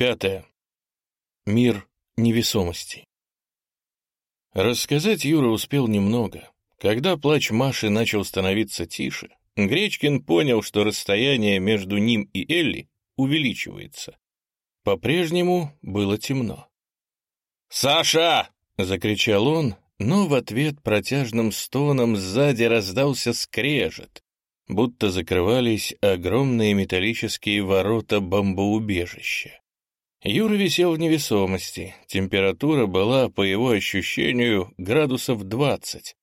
Пятое. Мир невесомости. Рассказать Юра успел немного. Когда плач Маши начал становиться тише, Гречкин понял, что расстояние между ним и Элли увеличивается. По-прежнему было темно. «Саша!» — закричал он, но в ответ протяжным стоном сзади раздался скрежет, будто закрывались огромные металлические ворота бомбоубежища. Юра висел в невесомости, температура была, по его ощущению, градусов двадцать.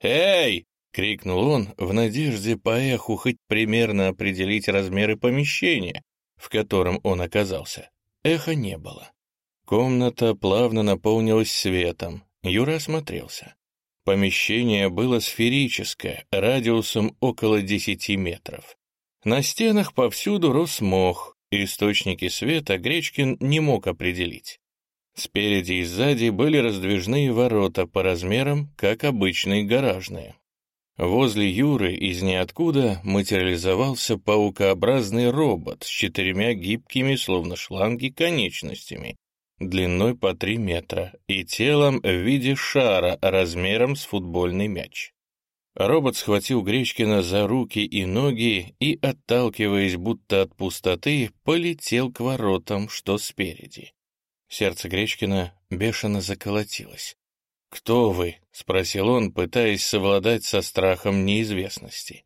«Эй!» — крикнул он, в надежде по эху хоть примерно определить размеры помещения, в котором он оказался. Эха не было. Комната плавно наполнилась светом. Юра осмотрелся. Помещение было сферическое, радиусом около 10 метров. На стенах повсюду рос мох, источники света Гречкин не мог определить. Спереди и сзади были раздвижные ворота по размерам, как обычные гаражные. Возле Юры из ниоткуда материализовался паукообразный робот с четырьмя гибкими, словно шланги, конечностями, длиной по три метра, и телом в виде шара размером с футбольный мяч. Робот схватил Гречкина за руки и ноги и, отталкиваясь будто от пустоты, полетел к воротам, что спереди. Сердце Гречкина бешено заколотилось. «Кто вы?» — спросил он, пытаясь совладать со страхом неизвестности.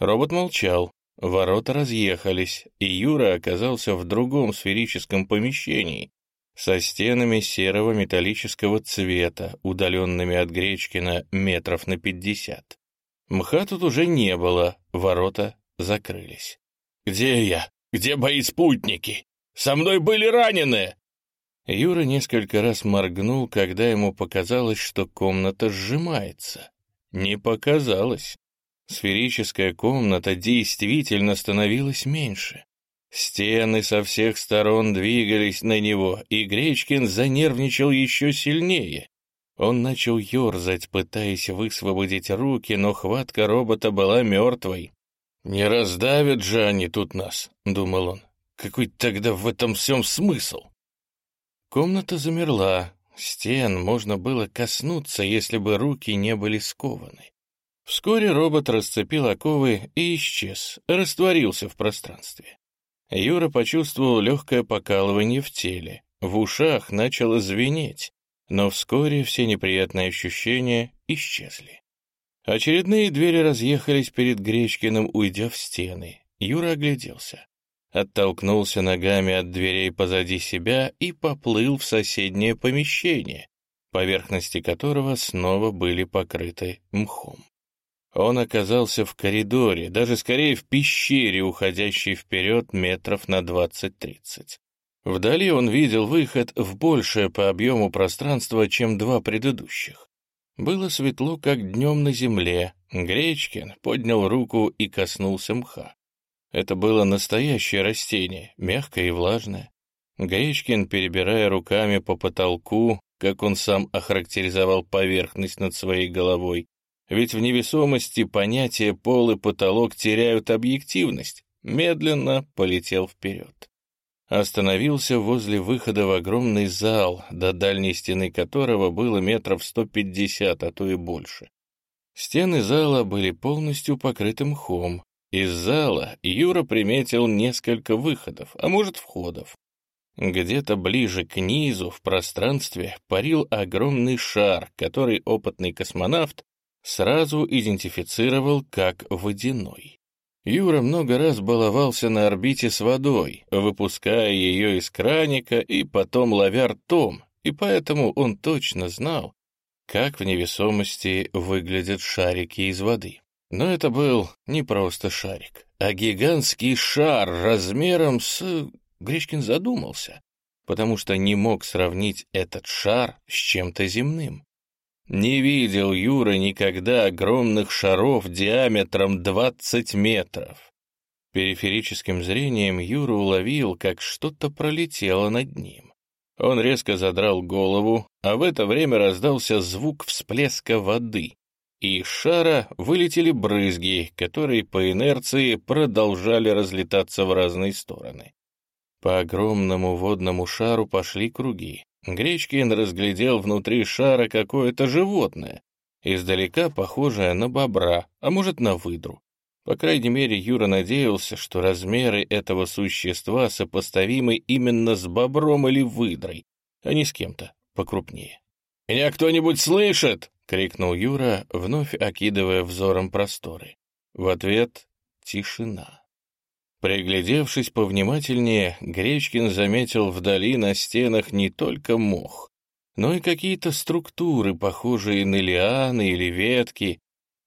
Робот молчал, ворота разъехались, и Юра оказался в другом сферическом помещении, со стенами серого металлического цвета, удаленными от Гречкина метров на пятьдесят. Мха тут уже не было, ворота закрылись. «Где я? Где мои спутники? Со мной были раненые!» Юра несколько раз моргнул, когда ему показалось, что комната сжимается. Не показалось. Сферическая комната действительно становилась меньше. Стены со всех сторон двигались на него, и Гречкин занервничал еще сильнее. Он начал ерзать, пытаясь высвободить руки, но хватка робота была мертвой. «Не раздавят же они тут нас», — думал он. «Какой тогда в этом всем смысл?» Комната замерла. Стен можно было коснуться, если бы руки не были скованы. Вскоре робот расцепил оковы и исчез, растворился в пространстве. Юра почувствовал легкое покалывание в теле, в ушах начало звенеть, но вскоре все неприятные ощущения исчезли. Очередные двери разъехались перед Гречкиным, уйдя в стены. Юра огляделся, оттолкнулся ногами от дверей позади себя и поплыл в соседнее помещение, поверхности которого снова были покрыты мхом. Он оказался в коридоре, даже скорее в пещере, уходящей вперед метров на двадцать-тридцать. Вдали он видел выход в большее по объему пространство, чем два предыдущих. Было светло, как днем на земле. Гречкин поднял руку и коснулся мха. Это было настоящее растение, мягкое и влажное. Гречкин, перебирая руками по потолку, как он сам охарактеризовал поверхность над своей головой, ведь в невесомости понятия пол и потолок теряют объективность. Медленно полетел вперед. Остановился возле выхода в огромный зал, до дальней стены которого было метров сто пятьдесят, а то и больше. Стены зала были полностью покрыты мхом. Из зала Юра приметил несколько выходов, а может входов. Где-то ближе к низу в пространстве парил огромный шар, который опытный космонавт сразу идентифицировал как водяной. Юра много раз баловался на орбите с водой, выпуская ее из краника и потом ловя ртом, и поэтому он точно знал, как в невесомости выглядят шарики из воды. Но это был не просто шарик, а гигантский шар размером с... Гречкин задумался, потому что не мог сравнить этот шар с чем-то земным. Не видел Юра никогда огромных шаров диаметром 20 метров. Периферическим зрением Юра уловил, как что-то пролетело над ним. Он резко задрал голову, а в это время раздался звук всплеска воды, и из шара вылетели брызги, которые по инерции продолжали разлетаться в разные стороны. По огромному водному шару пошли круги. Гречкин разглядел внутри шара какое-то животное, издалека похожее на бобра, а может, на выдру. По крайней мере, Юра надеялся, что размеры этого существа сопоставимы именно с бобром или выдрой, а не с кем-то покрупнее. «Меня кто-нибудь слышит?» — крикнул Юра, вновь окидывая взором просторы. В ответ — тишина. Приглядевшись повнимательнее, Гречкин заметил вдали на стенах не только мох, но и какие-то структуры, похожие на лианы или ветки.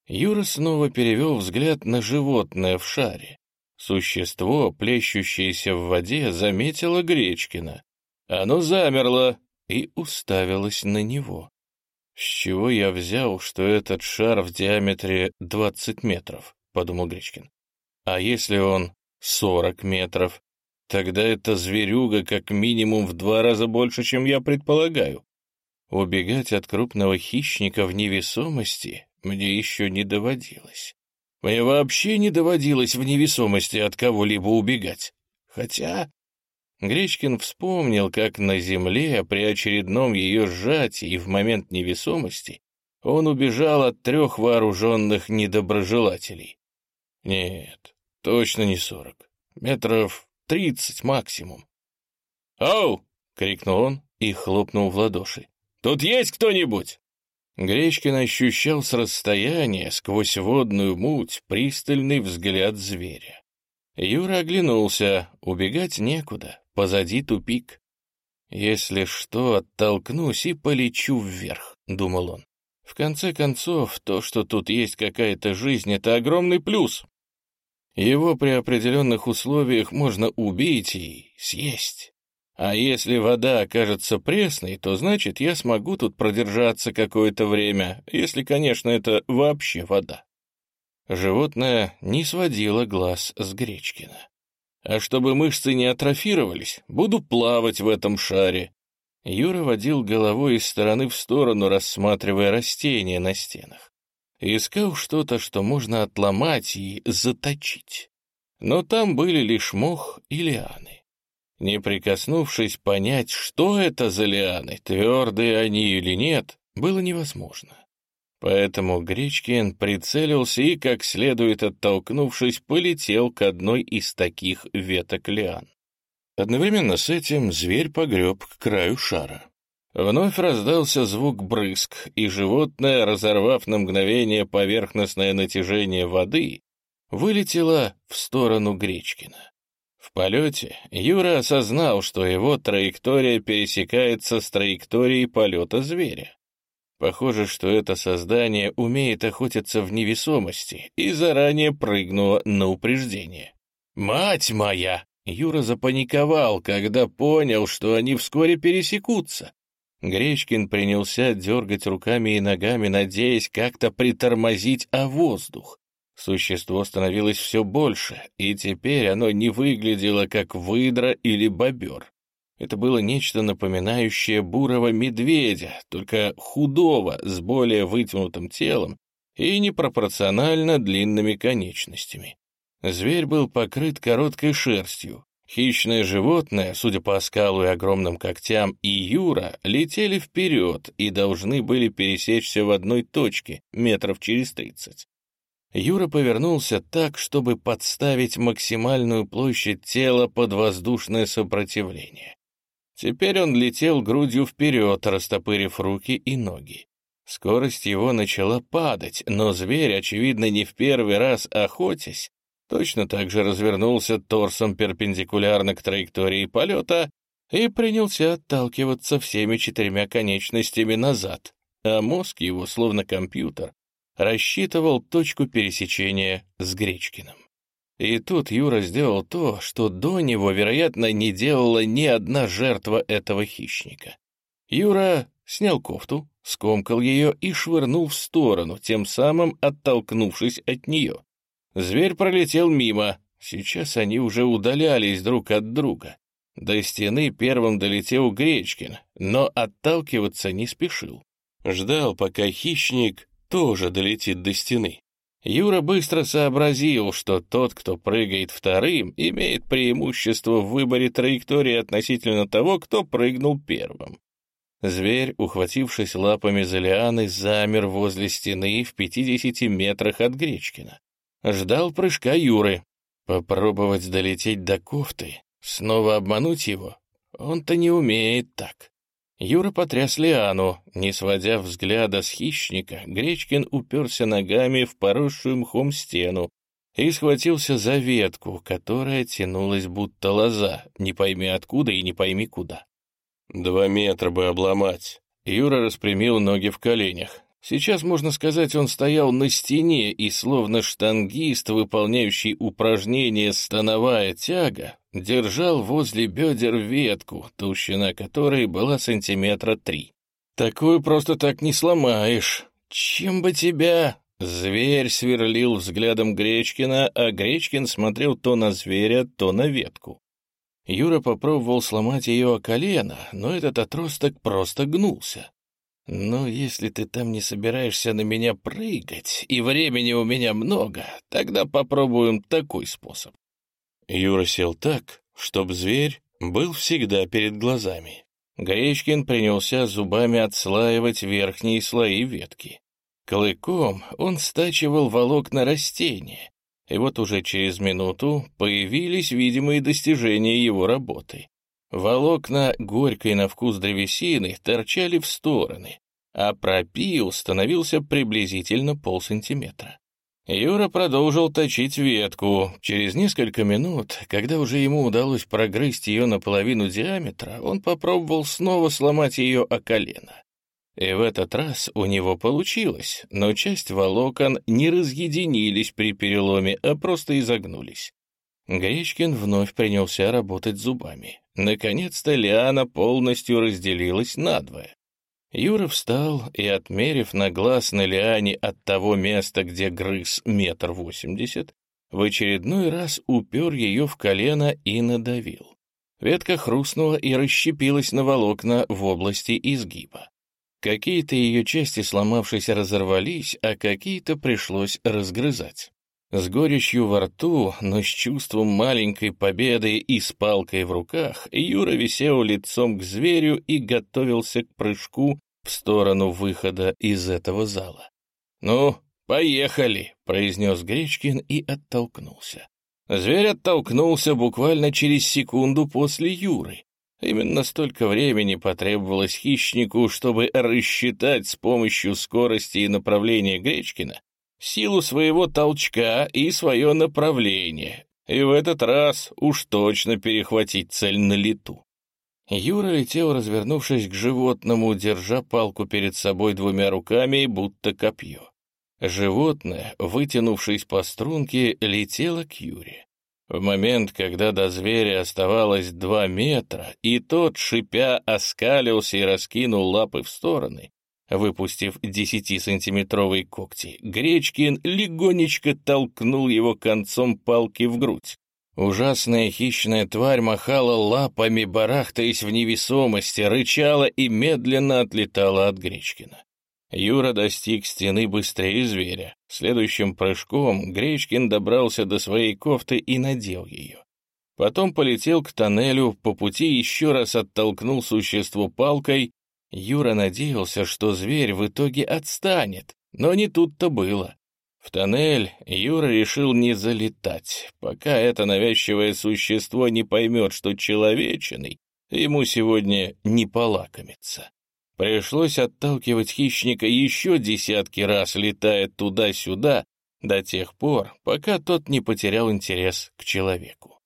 Юра снова перевел взгляд на животное в шаре. Существо, плещущееся в воде, заметило Гречкина. Оно замерло и уставилось на него. «С чего я взял, что этот шар в диаметре 20 метров?» — подумал Гречкин. «А если он 40 метров? Тогда эта зверюга как минимум в два раза больше, чем я предполагаю. Убегать от крупного хищника в невесомости мне еще не доводилось. Мне вообще не доводилось в невесомости от кого-либо убегать. Хотя Гречкин вспомнил, как на земле при очередном ее сжатии в момент невесомости он убежал от трех вооруженных недоброжелателей. Нет, точно не сорок. Метров тридцать максимум. «Оу!» — крикнул он и хлопнул в ладоши. «Тут есть кто-нибудь?» Гречкин ощущал с расстояния, сквозь водную муть, пристальный взгляд зверя. Юра оглянулся, убегать некуда. Позади тупик. «Если что, оттолкнусь и полечу вверх», — думал он. «В конце концов, то, что тут есть какая-то жизнь, — это огромный плюс. Его при определенных условиях можно убить и съесть. А если вода окажется пресной, то значит, я смогу тут продержаться какое-то время, если, конечно, это вообще вода». Животное не сводило глаз с Гречкина. А чтобы мышцы не атрофировались, буду плавать в этом шаре. Юра водил головой из стороны в сторону, рассматривая растения на стенах. Искал что-то, что можно отломать и заточить. Но там были лишь мох и лианы. Не прикоснувшись понять, что это за лианы, твердые они или нет, было невозможно. Поэтому Гречкин прицелился и, как следует оттолкнувшись, полетел к одной из таких веток лиан. Одновременно с этим зверь погреб к краю шара. Вновь раздался звук брызг, и животное, разорвав на мгновение поверхностное натяжение воды, вылетело в сторону Гречкина. В полете Юра осознал, что его траектория пересекается с траекторией полета зверя. Похоже, что это создание умеет охотиться в невесомости и заранее прыгнуло на упреждение. «Мать моя!» Юра запаниковал, когда понял, что они вскоре пересекутся. Гречкин принялся дергать руками и ногами, надеясь как-то притормозить о воздух. Существо становилось все больше, и теперь оно не выглядело как выдра или бобер. Это было нечто напоминающее бурого медведя, только худого, с более вытянутым телом и непропорционально длинными конечностями. Зверь был покрыт короткой шерстью. Хищное животное, судя по оскалу и огромным когтям, и Юра летели вперед и должны были пересечься в одной точке, метров через тридцать. Юра повернулся так, чтобы подставить максимальную площадь тела под воздушное сопротивление. Теперь он летел грудью вперед, растопырив руки и ноги. Скорость его начала падать, но зверь, очевидно, не в первый раз охотясь, точно так же развернулся торсом перпендикулярно к траектории полета и принялся отталкиваться всеми четырьмя конечностями назад, а мозг его, словно компьютер, рассчитывал точку пересечения с Гречкиным. И тут Юра сделал то, что до него, вероятно, не делала ни одна жертва этого хищника. Юра снял кофту, скомкал ее и швырнул в сторону, тем самым оттолкнувшись от нее. Зверь пролетел мимо. Сейчас они уже удалялись друг от друга. До стены первым долетел Гречкин, но отталкиваться не спешил. Ждал, пока хищник тоже долетит до стены. Юра быстро сообразил, что тот, кто прыгает вторым, имеет преимущество в выборе траектории относительно того, кто прыгнул первым. Зверь, ухватившись лапами за лианы, замер возле стены в 50 метрах от Гречкина. Ждал прыжка Юры. Попробовать долететь до кофты, снова обмануть его? Он-то не умеет так. Юра потряс лиану. Не сводя взгляда с хищника, Гречкин уперся ногами в поросшую мхом стену и схватился за ветку, которая тянулась будто лоза, не пойми откуда и не пойми куда. Два метра бы обломать. Юра распрямил ноги в коленях. Сейчас, можно сказать, он стоял на стене и, словно штангист, выполняющий упражнение «становая тяга», держал возле бедер ветку, толщина которой была сантиметра три. «Такую просто так не сломаешь. Чем бы тебя...» Зверь сверлил взглядом Гречкина, а Гречкин смотрел то на зверя, то на ветку. Юра попробовал сломать ее о колено, но этот отросток просто гнулся. «Но если ты там не собираешься на меня прыгать, и времени у меня много, тогда попробуем такой способ». Юра сел так, чтобы зверь был всегда перед глазами. Гречкин принялся зубами отслаивать верхние слои ветки. Клыком он стачивал волокна растения, и вот уже через минуту появились видимые достижения его работы. Волокна горькой на вкус древесины торчали в стороны, а пропил становился приблизительно полсантиметра. Юра продолжил точить ветку. Через несколько минут, когда уже ему удалось прогрызть ее наполовину диаметра, он попробовал снова сломать ее о колено. И в этот раз у него получилось, но часть волокон не разъединились при переломе, а просто изогнулись. Гречкин вновь принялся работать зубами. Наконец-то лиана полностью разделилась надвое. Юра встал и, отмерив на глаз на лиане от того места, где грыз метр восемьдесят, в очередной раз упер ее в колено и надавил. Ветка хрустнула и расщепилась на волокна в области изгиба. Какие-то ее части, сломавшись, разорвались, а какие-то пришлось разгрызать. С горечью во рту, но с чувством маленькой победы и с палкой в руках, Юра висел лицом к зверю и готовился к прыжку в сторону выхода из этого зала. «Ну, поехали!» — произнес Гречкин и оттолкнулся. Зверь оттолкнулся буквально через секунду после Юры. Именно столько времени потребовалось хищнику, чтобы рассчитать с помощью скорости и направления Гречкина силу своего толчка и свое направление, и в этот раз уж точно перехватить цель на лету. Юра летел, развернувшись к животному, держа палку перед собой двумя руками, будто копье. Животное, вытянувшись по струнке, летело к Юре. В момент, когда до зверя оставалось два метра, и тот, шипя, оскалился и раскинул лапы в стороны, Выпустив десятисантиметровые когти, Гречкин легонечко толкнул его концом палки в грудь. Ужасная хищная тварь махала лапами, барахтаясь в невесомости, рычала и медленно отлетала от Гречкина. Юра достиг стены быстрее зверя. Следующим прыжком Гречкин добрался до своей кофты и надел ее. Потом полетел к тоннелю, по пути еще раз оттолкнул существо палкой Юра надеялся, что зверь в итоге отстанет, но не тут-то было. В тоннель Юра решил не залетать, пока это навязчивое существо не поймет, что человечиной ему сегодня не полакомится. Пришлось отталкивать хищника еще десятки раз, летая туда-сюда, до тех пор, пока тот не потерял интерес к человеку.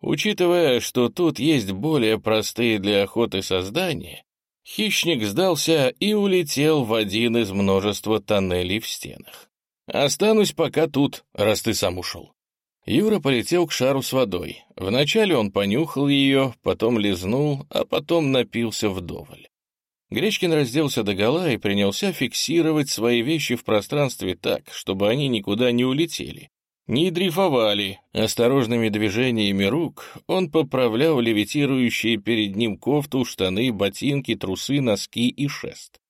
Учитывая, что тут есть более простые для охоты создания, Хищник сдался и улетел в один из множества тоннелей в стенах. «Останусь пока тут, раз ты сам ушел». Юра полетел к шару с водой. Вначале он понюхал ее, потом лизнул, а потом напился вдоволь. Гречкин разделся догола и принялся фиксировать свои вещи в пространстве так, чтобы они никуда не улетели, не дрейфовали. Осторожными движениями рук он поправлял левитирующие перед ним кофту, штаны, ботинки, трусы, носки и шест.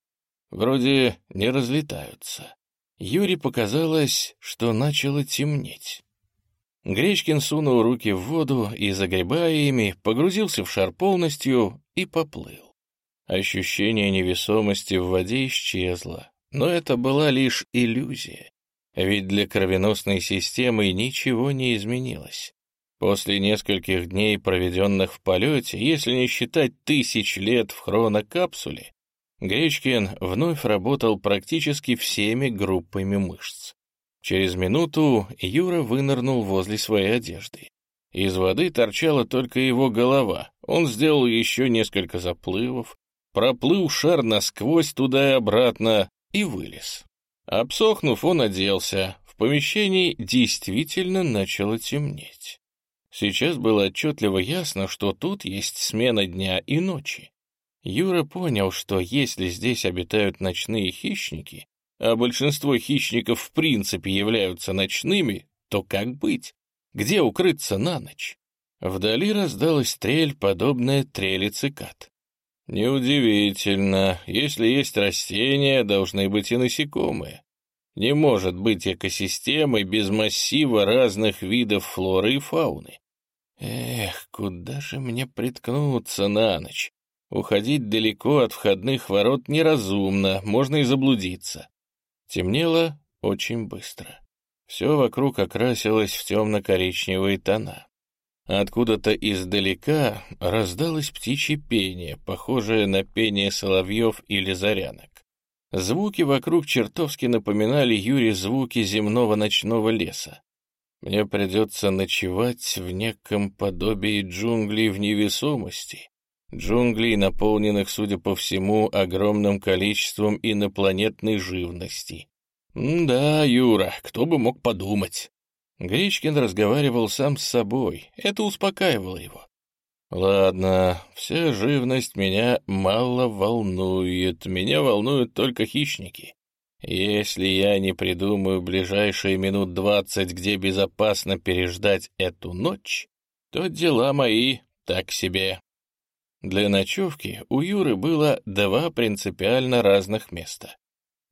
Вроде не разлетаются. Юре показалось, что начало темнеть. Гречкин сунул руки в воду и, загребая ими, погрузился в шар полностью и поплыл. Ощущение невесомости в воде исчезло, но это была лишь иллюзия, ведь для кровеносной системы ничего не изменилось. После нескольких дней, проведенных в полете, если не считать тысяч лет в хронокапсуле, Гречкин вновь работал практически всеми группами мышц. Через минуту Юра вынырнул возле своей одежды. Из воды торчала только его голова. Он сделал еще несколько заплывов, проплыл шар насквозь туда и обратно и вылез. Обсохнув, он оделся. В помещении действительно начало темнеть. Сейчас было отчетливо ясно, что тут есть смена дня и ночи. Юра понял, что если здесь обитают ночные хищники, а большинство хищников в принципе являются ночными, то как быть? Где укрыться на ночь? Вдали раздалась трель, подобная трели цикад. Неудивительно, если есть растения, должны быть и насекомые. Не может быть экосистемы без массива разных видов флоры и фауны. Эх, куда же мне приткнуться на ночь? Уходить далеко от входных ворот неразумно, можно и заблудиться. Темнело очень быстро. Все вокруг окрасилось в темно-коричневые тона. Откуда-то издалека раздалось птичье пение, похожее на пение соловьев или зарянок. Звуки вокруг чертовски напоминали Юре звуки земного ночного леса. Мне придется ночевать в неком подобии джунглей в невесомости, Джунглей, наполненных, судя по всему, огромным количеством инопланетной живности. «Да, Юра, кто бы мог подумать?» Гречкин разговаривал сам с собой, это успокаивало его. «Ладно, вся живность меня мало волнует, меня волнуют только хищники. Если я не придумаю ближайшие минут двадцать, где безопасно переждать эту ночь, то дела мои так себе». Для ночевки у Юры было два принципиально разных места.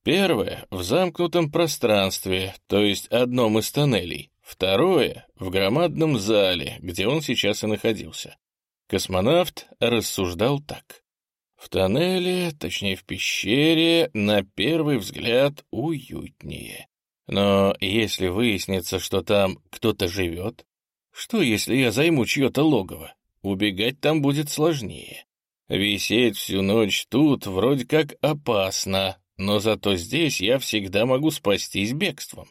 Первое — в замкнутом пространстве, то есть одном из тоннелей. Второе — в громадном зале, где он сейчас и находился. Космонавт рассуждал так. В тоннеле, точнее в пещере, на первый взгляд уютнее. Но если выяснится, что там кто-то живет, что если я займу чье-то логово? Убегать там будет сложнее. Висеть всю ночь тут вроде как опасно, но зато здесь я всегда могу спастись бегством.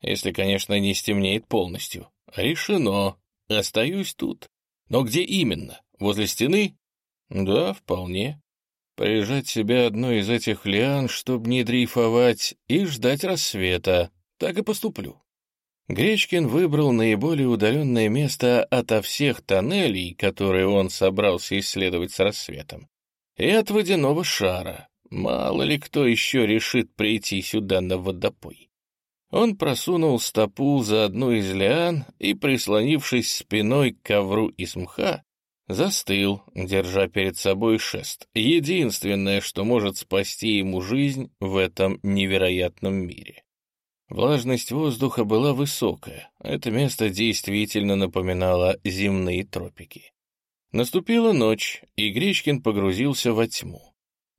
Если, конечно, не стемнеет полностью. Решено. Остаюсь тут. Но где именно? Возле стены? Да, вполне. Прижать себя одной из этих лиан, чтобы не дрейфовать, и ждать рассвета. Так и поступлю. Гречкин выбрал наиболее удаленное место ото всех тоннелей, которые он собрался исследовать с рассветом, и от водяного шара. Мало ли кто еще решит прийти сюда на водопой. Он просунул стопу за одну из лиан и, прислонившись спиной к ковру из мха, застыл, держа перед собой шест, единственное, что может спасти ему жизнь в этом невероятном мире. Влажность воздуха была высокая, это место действительно напоминало земные тропики. Наступила ночь, и Гречкин погрузился во тьму.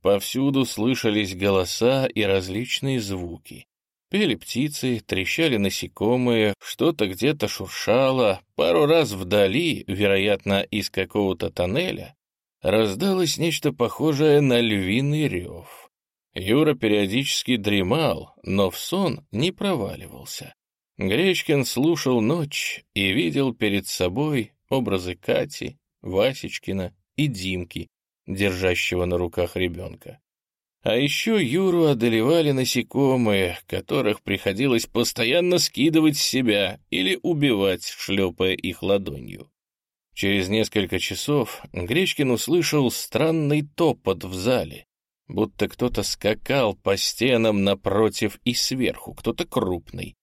Повсюду слышались голоса и различные звуки. Пели птицы, трещали насекомые, что-то где-то шуршало, пару раз вдали, вероятно, из какого-то тоннеля, раздалось нечто похожее на львиный рев. Юра периодически дремал, но в сон не проваливался. Гречкин слушал ночь и видел перед собой образы Кати, Васечкина и Димки, держащего на руках ребенка. А еще Юру одолевали насекомые, которых приходилось постоянно скидывать с себя или убивать, шлепая их ладонью. Через несколько часов Гречкин услышал странный топот в зале, будто кто-то скакал по стенам напротив и сверху, кто-то крупный.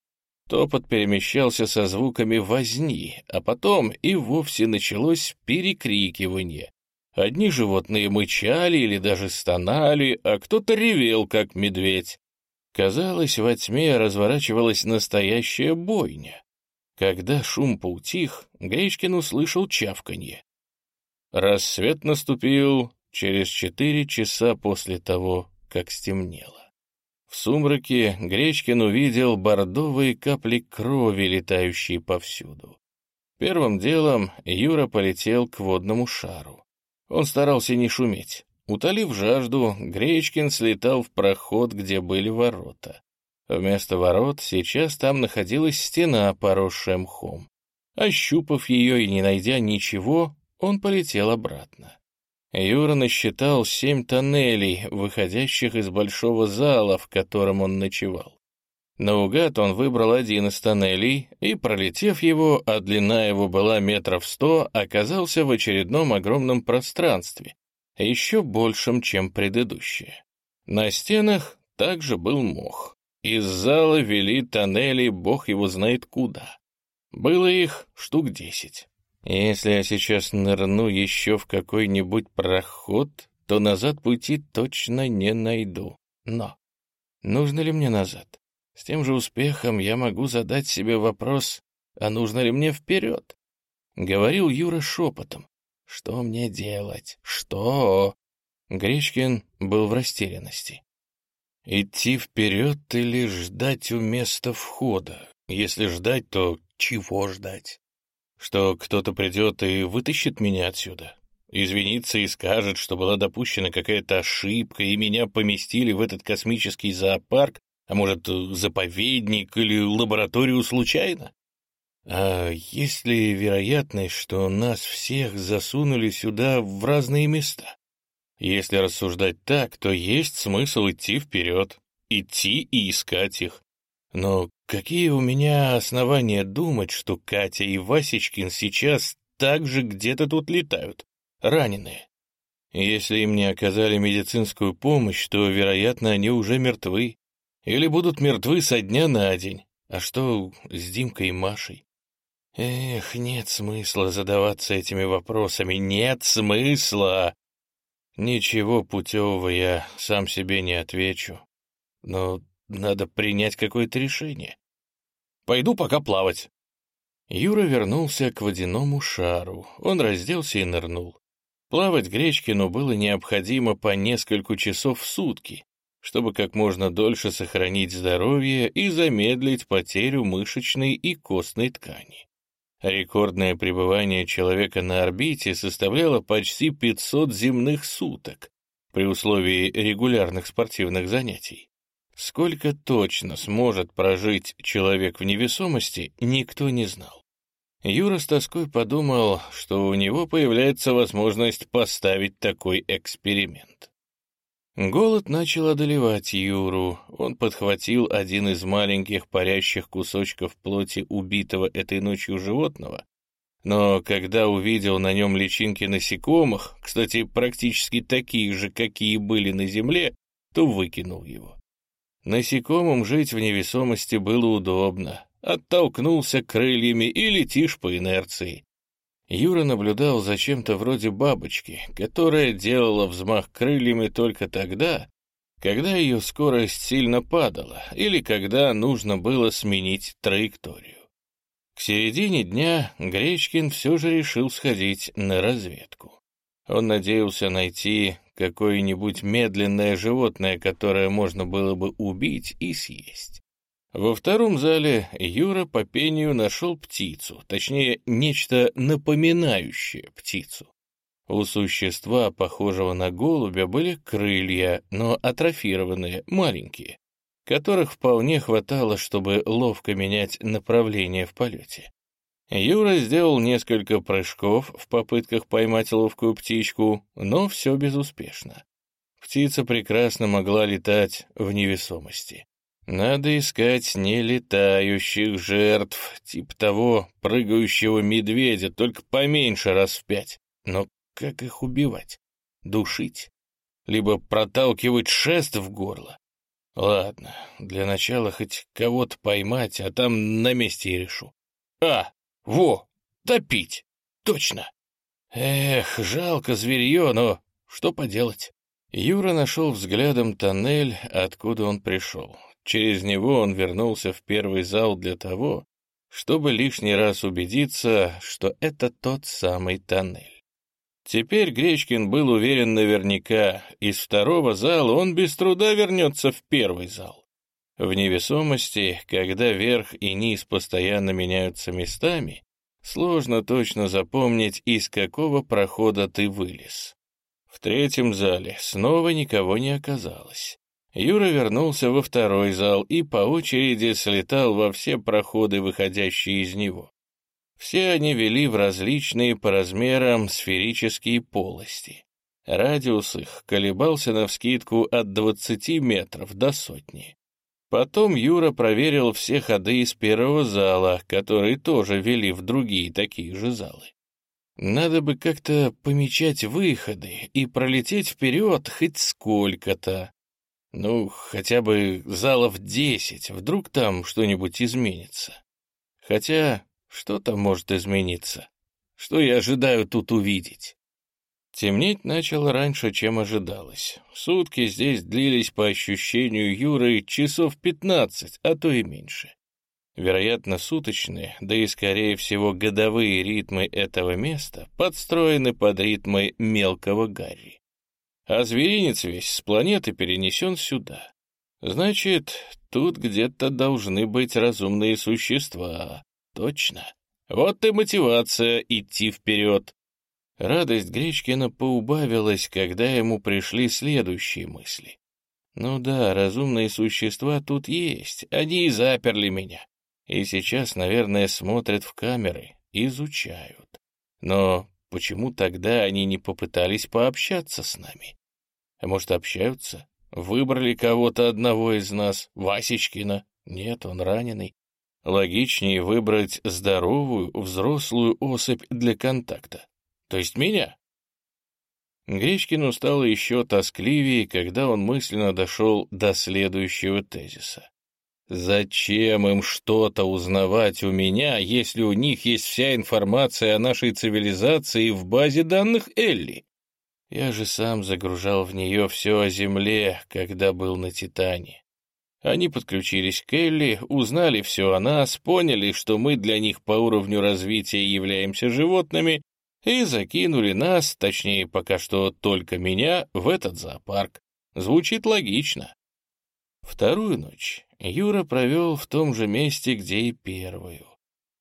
Топот перемещался со звуками возни, а потом и вовсе началось перекрикивание. Одни животные мычали или даже стонали, а кто-то ревел, как медведь. Казалось, во тьме разворачивалась настоящая бойня. Когда шум поутих, Гречкин услышал чавканье. Рассвет наступил через четыре часа после того, как стемнело. В сумраке Гречкин увидел бордовые капли крови, летающие повсюду. Первым делом Юра полетел к водному шару. Он старался не шуметь. Утолив жажду, Гречкин слетал в проход, где были ворота. Вместо ворот сейчас там находилась стена, поросшая мхом. Ощупав ее и не найдя ничего, он полетел обратно. Юра насчитал семь тоннелей, выходящих из большого зала, в котором он ночевал. Наугад он выбрал один из тоннелей и, пролетев его, а длина его была метров сто, оказался в очередном огромном пространстве, еще большим, чем предыдущее. На стенах также был мох. Из зала вели тоннели, бог его знает куда. Было их штук десять. Если я сейчас нырну еще в какой-нибудь проход, то назад пути точно не найду. Но нужно ли мне назад? С тем же успехом я могу задать себе вопрос, а нужно ли мне вперед? Говорил Юра шепотом. Что мне делать? Что? Гречкин был в растерянности. Идти вперед или ждать у места входа? Если ждать, то чего ждать? Что кто-то придет и вытащит меня отсюда? Извинится и скажет, что была допущена какая-то ошибка, и меня поместили в этот космический зоопарк, а может, заповедник или лабораторию случайно? А есть ли вероятность, что нас всех засунули сюда в разные места? Если рассуждать так, то есть смысл идти вперед, идти и искать их. Но какие у меня основания думать, что Катя и Васечкин сейчас также где-то тут летают, раненые? Если им не оказали медицинскую помощь, то, вероятно, они уже мертвы. Или будут мертвы со дня на день. А что с Димкой и Машей? Эх, нет смысла задаваться этими вопросами, нет смысла. Ничего путевого я сам себе не отвечу. Но надо принять какое-то решение. Пойду пока плавать. Юра вернулся к водяному шару. Он разделся и нырнул. Плавать Гречкину было необходимо по несколько часов в сутки, чтобы как можно дольше сохранить здоровье и замедлить потерю мышечной и костной ткани. Рекордное пребывание человека на орбите составляло почти 500 земных суток при условии регулярных спортивных занятий. Сколько точно сможет прожить человек в невесомости, никто не знал. Юра с тоской подумал, что у него появляется возможность поставить такой эксперимент. Голод начал одолевать Юру. Он подхватил один из маленьких парящих кусочков плоти убитого этой ночью животного, но когда увидел на нем личинки насекомых, кстати, практически такие же, какие были на земле, то выкинул его. Насекомым жить в невесомости было удобно. Оттолкнулся крыльями и летишь по инерции. Юра наблюдал за чем-то вроде бабочки, которая делала взмах крыльями только тогда, когда ее скорость сильно падала или когда нужно было сменить траекторию. К середине дня Гречкин все же решил сходить на разведку. Он надеялся найти какое-нибудь медленное животное, которое можно было бы убить и съесть. Во втором зале Юра по пению нашел птицу, точнее, нечто напоминающее птицу. У существа, похожего на голубя, были крылья, но атрофированные, маленькие, которых вполне хватало, чтобы ловко менять направление в полете. Юра сделал несколько прыжков в попытках поймать ловкую птичку, но все безуспешно. Птица прекрасно могла летать в невесомости. Надо искать нелетающих жертв, типа того прыгающего медведя, только поменьше раз в пять. Но как их убивать? Душить? Либо проталкивать шест в горло? Ладно, для начала хоть кого-то поймать, а там на месте и решу. А, во, топить! Точно! Эх, жалко зверье, но что поделать? Юра нашел взглядом тоннель, откуда он пришел. Через него он вернулся в первый зал для того, чтобы лишний раз убедиться, что это тот самый тоннель. Теперь Гречкин был уверен наверняка, из второго зала он без труда вернется в первый зал. В невесомости, когда верх и низ постоянно меняются местами, сложно точно запомнить, из какого прохода ты вылез. В третьем зале снова никого не оказалось. Юра вернулся во второй зал и по очереди слетал во все проходы, выходящие из него. Все они вели в различные по размерам сферические полости. Радиус их колебался навскидку от 20 метров до сотни. Потом Юра проверил все ходы из первого зала, которые тоже вели в другие такие же залы. Надо бы как-то помечать выходы и пролететь вперед хоть сколько-то. Ну, хотя бы залов десять, вдруг там что-нибудь изменится. Хотя, что там может измениться? Что я ожидаю тут увидеть? Темнеть начало раньше, чем ожидалось. Сутки здесь длились, по ощущению Юры, часов пятнадцать, а то и меньше. Вероятно, суточные, да и, скорее всего, годовые ритмы этого места подстроены под ритмы мелкого Гарри. А зверинец весь с планеты перенесен сюда. Значит, тут где-то должны быть разумные существа. Точно. Вот и мотивация идти вперед. Радость Гречкина поубавилась, когда ему пришли следующие мысли. «Ну да, разумные существа тут есть, они и заперли меня. И сейчас, наверное, смотрят в камеры, изучают. Но почему тогда они не попытались пообщаться с нами? А может, общаются? Выбрали кого-то одного из нас, Васечкина? Нет, он раненый. Логичнее выбрать здоровую, взрослую особь для контакта. То есть меня? Гречкину стало еще тоскливее, когда он мысленно дошел до следующего тезиса. Зачем им что-то узнавать у меня, если у них есть вся информация о нашей цивилизации в базе данных Элли? Я же сам загружал в нее все о Земле, когда был на Титане. Они подключились к Элли, узнали все о нас, поняли, что мы для них по уровню развития являемся животными, и закинули нас, точнее, пока что только меня, в этот зоопарк. Звучит логично. Вторую ночь Юра провел в том же месте, где и первую,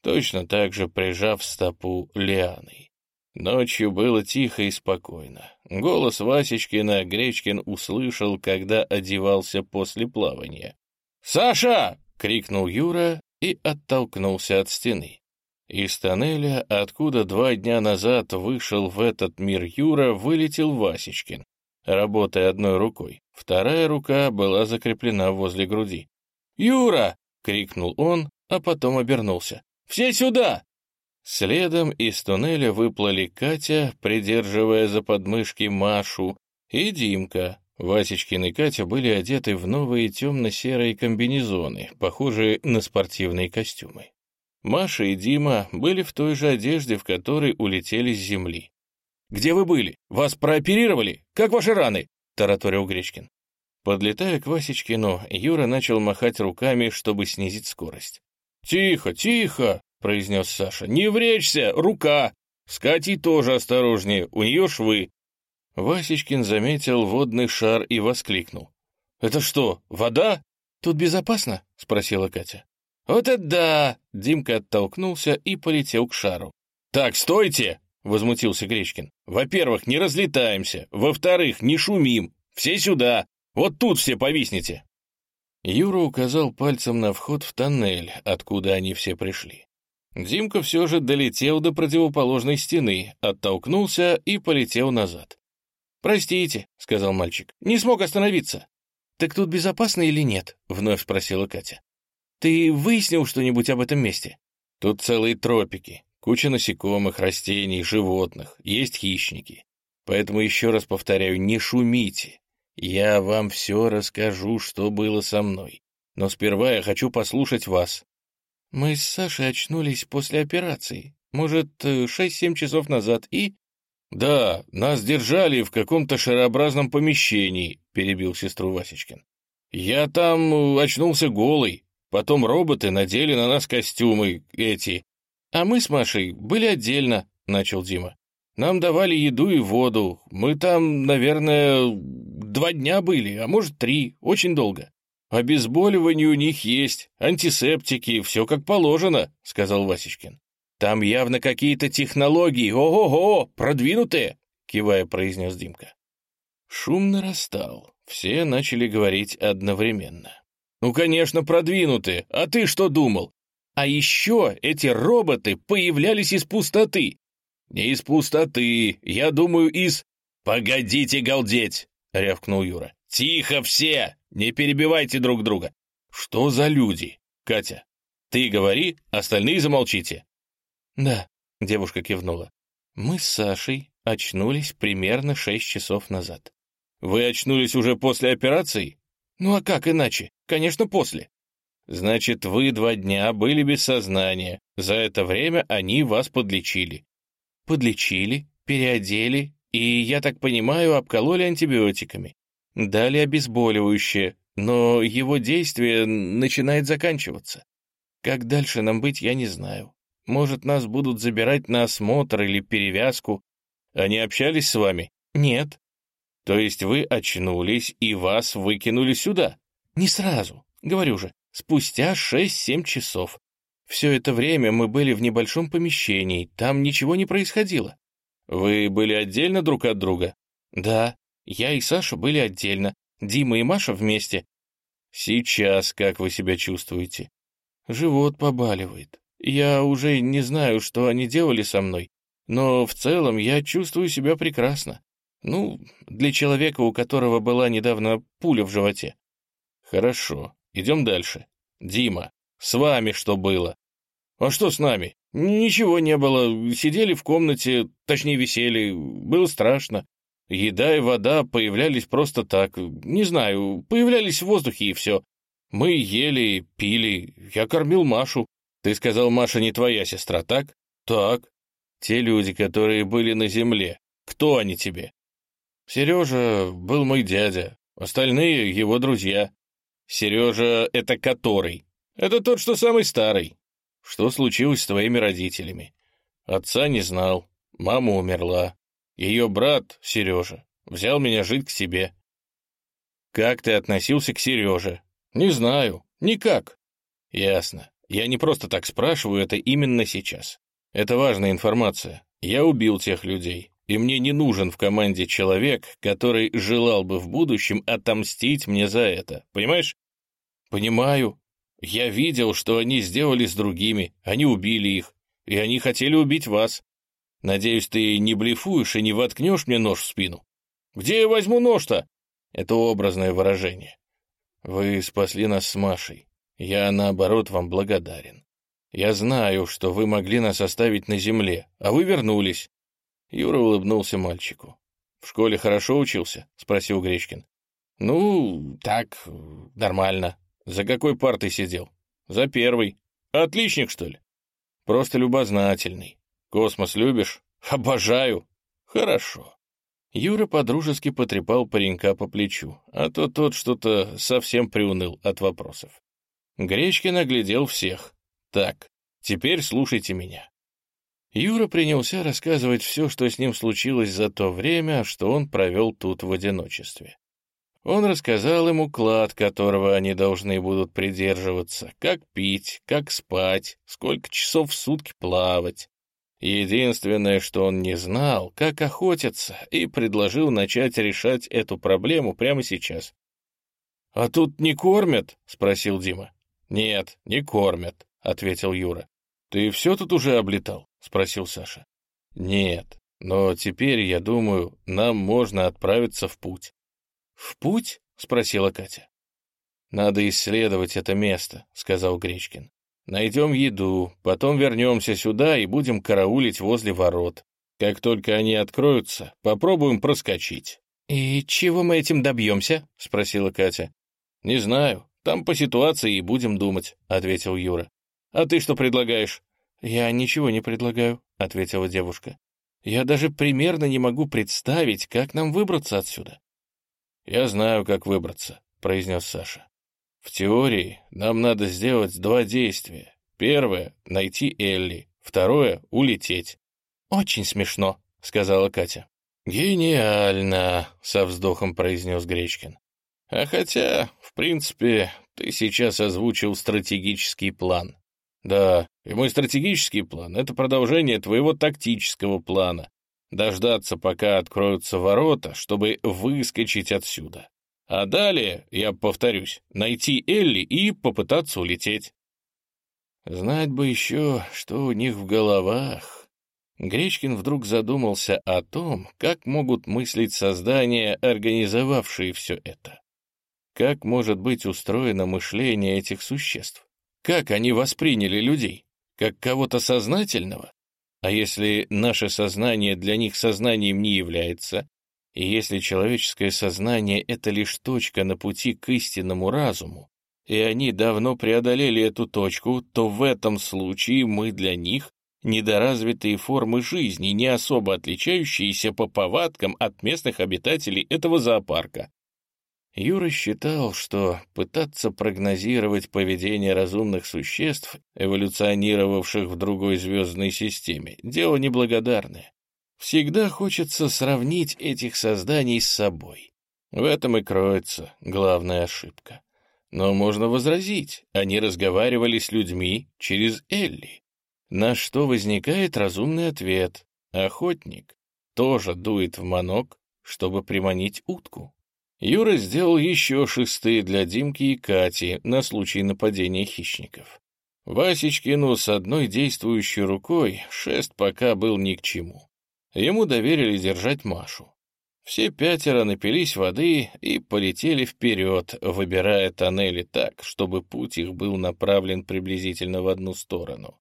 точно так же прижав стопу лианой. Ночью было тихо и спокойно. Голос Васечкина Гречкин услышал, когда одевался после плавания. «Саша!» — крикнул Юра и оттолкнулся от стены. Из тоннеля, откуда два дня назад вышел в этот мир Юра, вылетел Васечкин, работая одной рукой. Вторая рука была закреплена возле груди. «Юра!» — крикнул он, а потом обернулся. «Все сюда!» Следом из туннеля выплыли Катя, придерживая за подмышки Машу, и Димка. Васечкин и Катя были одеты в новые темно-серые комбинезоны, похожие на спортивные костюмы. Маша и Дима были в той же одежде, в которой улетели с земли. «Где вы были? Вас прооперировали? Как ваши раны?» — тараторил Гречкин. Подлетая к Васечкину, Юра начал махать руками, чтобы снизить скорость. «Тихо, тихо!» — произнес Саша. «Не вречься! Рука! С Катей тоже осторожнее, у нее швы!» Васечкин заметил водный шар и воскликнул. «Это что, вода?» «Тут безопасно?» — спросила Катя. «Вот это да!» — Димка оттолкнулся и полетел к шару. «Так, стойте!» — возмутился Гречкин. «Во-первых, не разлетаемся. Во-вторых, не шумим. Все сюда. Вот тут все повиснете!» Юра указал пальцем на вход в тоннель, откуда они все пришли. Димка все же долетел до противоположной стены, оттолкнулся и полетел назад. «Простите», — сказал мальчик, — «не смог остановиться». «Так тут безопасно или нет?» — вновь спросила Катя. Ты выяснил что-нибудь об этом месте? Тут целые тропики, куча насекомых, растений, животных, есть хищники. Поэтому еще раз повторяю, не шумите. Я вам все расскажу, что было со мной. Но сперва я хочу послушать вас. Мы с Сашей очнулись после операции. Может, шесть-семь часов назад и... «Да, нас держали в каком-то шарообразном помещении», — перебил сестру Васечкин. Я там очнулся голый. Потом роботы надели на нас костюмы эти. А мы с Машей были отдельно, — начал Дима. Нам давали еду и воду. Мы там, наверное, два дня были, а может три, очень долго. Обезболивание у них есть, антисептики, все как положено, — сказал Васечкин. Там явно какие-то технологии, ого-го, продвинутые, — кивая произнес Димка. Шум нарастал, все начали говорить одновременно. «Ну, конечно, продвинутые, а ты что думал? А еще эти роботы появлялись из пустоты. «Не из пустоты, я думаю, из...» «Погодите галдеть!» — рявкнул Юра. «Тихо все! Не перебивайте друг друга!» «Что за люди?» «Катя, ты говори, остальные замолчите». «Да», — девушка кивнула. «Мы с Сашей очнулись примерно шесть часов назад». «Вы очнулись уже после операции?» «Ну а как иначе? Конечно, после». «Значит, вы два дня были без сознания. За это время они вас подлечили подлечили, переодели и, я так понимаю, обкололи антибиотиками. Дали обезболивающее, но его действие начинает заканчиваться. Как дальше нам быть, я не знаю. Может, нас будут забирать на осмотр или перевязку. Они общались с вами? Нет. То есть вы очнулись и вас выкинули сюда? Не сразу. Говорю же, спустя 6-7 часов. Все это время мы были в небольшом помещении, там ничего не происходило. Вы были отдельно друг от друга? Да, я и Саша были отдельно, Дима и Маша вместе. Сейчас как вы себя чувствуете? Живот побаливает. Я уже не знаю, что они делали со мной, но в целом я чувствую себя прекрасно. Ну, для человека, у которого была недавно пуля в животе. Хорошо, идем дальше. Дима, с вами что было? А что с нами? Ничего не было. Сидели в комнате, точнее висели. Было страшно. Еда и вода появлялись просто так. Не знаю, появлялись в воздухе и все. Мы ели, пили. Я кормил Машу. Ты сказал, Маша не твоя сестра, так? Так. Те люди, которые были на земле, кто они тебе? Сережа был мой дядя. Остальные — его друзья. Сережа — это который? Это тот, что самый старый. Что случилось с твоими родителями? Отца не знал, мама умерла. Ее брат, Сережа, взял меня жить к себе. Как ты относился к Сереже? Не знаю, никак. Ясно. Я не просто так спрашиваю это именно сейчас. Это важная информация. Я убил тех людей, и мне не нужен в команде человек, который желал бы в будущем отомстить мне за это. Понимаешь? Понимаю, я видел, что они сделали с другими, они убили их, и они хотели убить вас. Надеюсь, ты не блефуешь и не воткнешь мне нож в спину. Где я возьму нож-то? Это образное выражение. Вы спасли нас с Машей. Я, наоборот, вам благодарен. Я знаю, что вы могли нас оставить на земле, а вы вернулись. Юра улыбнулся мальчику. «В школе хорошо учился?» — спросил Гречкин. «Ну, так, нормально», за какой партой сидел? За первый. Отличник, что ли? Просто любознательный. Космос любишь? Обожаю. Хорошо. Юра подружески потрепал паренька по плечу, а то тот что-то совсем приуныл от вопросов. Гречкин оглядел всех. Так, теперь слушайте меня. Юра принялся рассказывать все, что с ним случилось за то время, что он провел тут в одиночестве. Он рассказал ему клад, которого они должны будут придерживаться, как пить, как спать, сколько часов в сутки плавать. Единственное, что он не знал, как охотиться, и предложил начать решать эту проблему прямо сейчас. «А тут не кормят?» — спросил Дима. «Нет, не кормят», — ответил Юра. «Ты все тут уже облетал?» — спросил Саша. «Нет, но теперь, я думаю, нам можно отправиться в путь». «В путь?» — спросила Катя. «Надо исследовать это место», — сказал Гречкин. «Найдем еду, потом вернемся сюда и будем караулить возле ворот. Как только они откроются, попробуем проскочить». «И чего мы этим добьемся?» — спросила Катя. «Не знаю. Там по ситуации и будем думать», — ответил Юра. «А ты что предлагаешь?» «Я ничего не предлагаю», — ответила девушка. «Я даже примерно не могу представить, как нам выбраться отсюда. «Я знаю, как выбраться. произнес Саша. «В теории нам надо сделать два действия. Первое — найти Элли, второе — улететь». «Очень смешно», — сказала Катя. «Гениально», — со вздохом произнес Гречкин. «А хотя, в принципе, ты сейчас озвучил стратегический план. Да, и мой стратегический план — это продолжение твоего тактического плана. Дождаться, пока откроются ворота, чтобы выскочить отсюда. А далее, я повторюсь, найти Элли и попытаться улететь. Знать бы еще, что у них в головах. Гречкин вдруг задумался о том, как могут мыслить создания, организовавшие все это. Как может быть устроено мышление этих существ? Как они восприняли людей? Как кого-то сознательного? А если наше сознание для них сознанием не является, и если человеческое сознание — это лишь точка на пути к истинному разуму, и они давно преодолели эту точку, то в этом случае мы для них недоразвитые формы жизни, не особо отличающиеся по повадкам от местных обитателей этого зоопарка. Юра считал, что пытаться прогнозировать поведение разумных существ, эволюционировавших в другой звездной системе, дело неблагодарное. Всегда хочется сравнить этих созданий с собой. В этом и кроется главная ошибка. Но можно возразить, они разговаривали с людьми через Элли. На что возникает разумный ответ. Охотник тоже дует в манок, чтобы приманить утку. Юра сделал еще шесты для Димки и Кати на случай нападения хищников. Васечкину с одной действующей рукой шест пока был ни к чему. Ему доверили держать Машу. Все пятеро напились воды и полетели вперед, выбирая тоннели так, чтобы путь их был направлен приблизительно в одну сторону.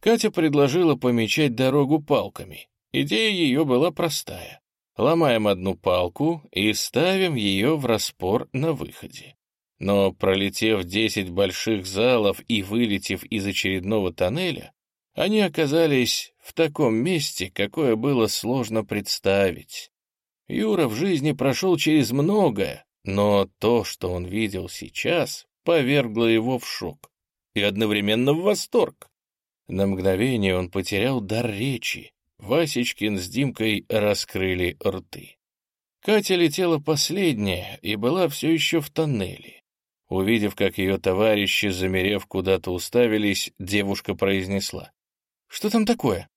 Катя предложила помечать дорогу палками. Идея ее была простая. Ломаем одну палку и ставим ее в распор на выходе. Но, пролетев десять больших залов и вылетев из очередного тоннеля, они оказались в таком месте, какое было сложно представить. Юра в жизни прошел через многое, но то, что он видел сейчас, повергло его в шок и одновременно в восторг. На мгновение он потерял дар речи. Васечкин с Димкой раскрыли рты. Катя летела последняя и была все еще в тоннеле. Увидев, как ее товарищи, замерев, куда-то уставились, девушка произнесла. «Что там такое?»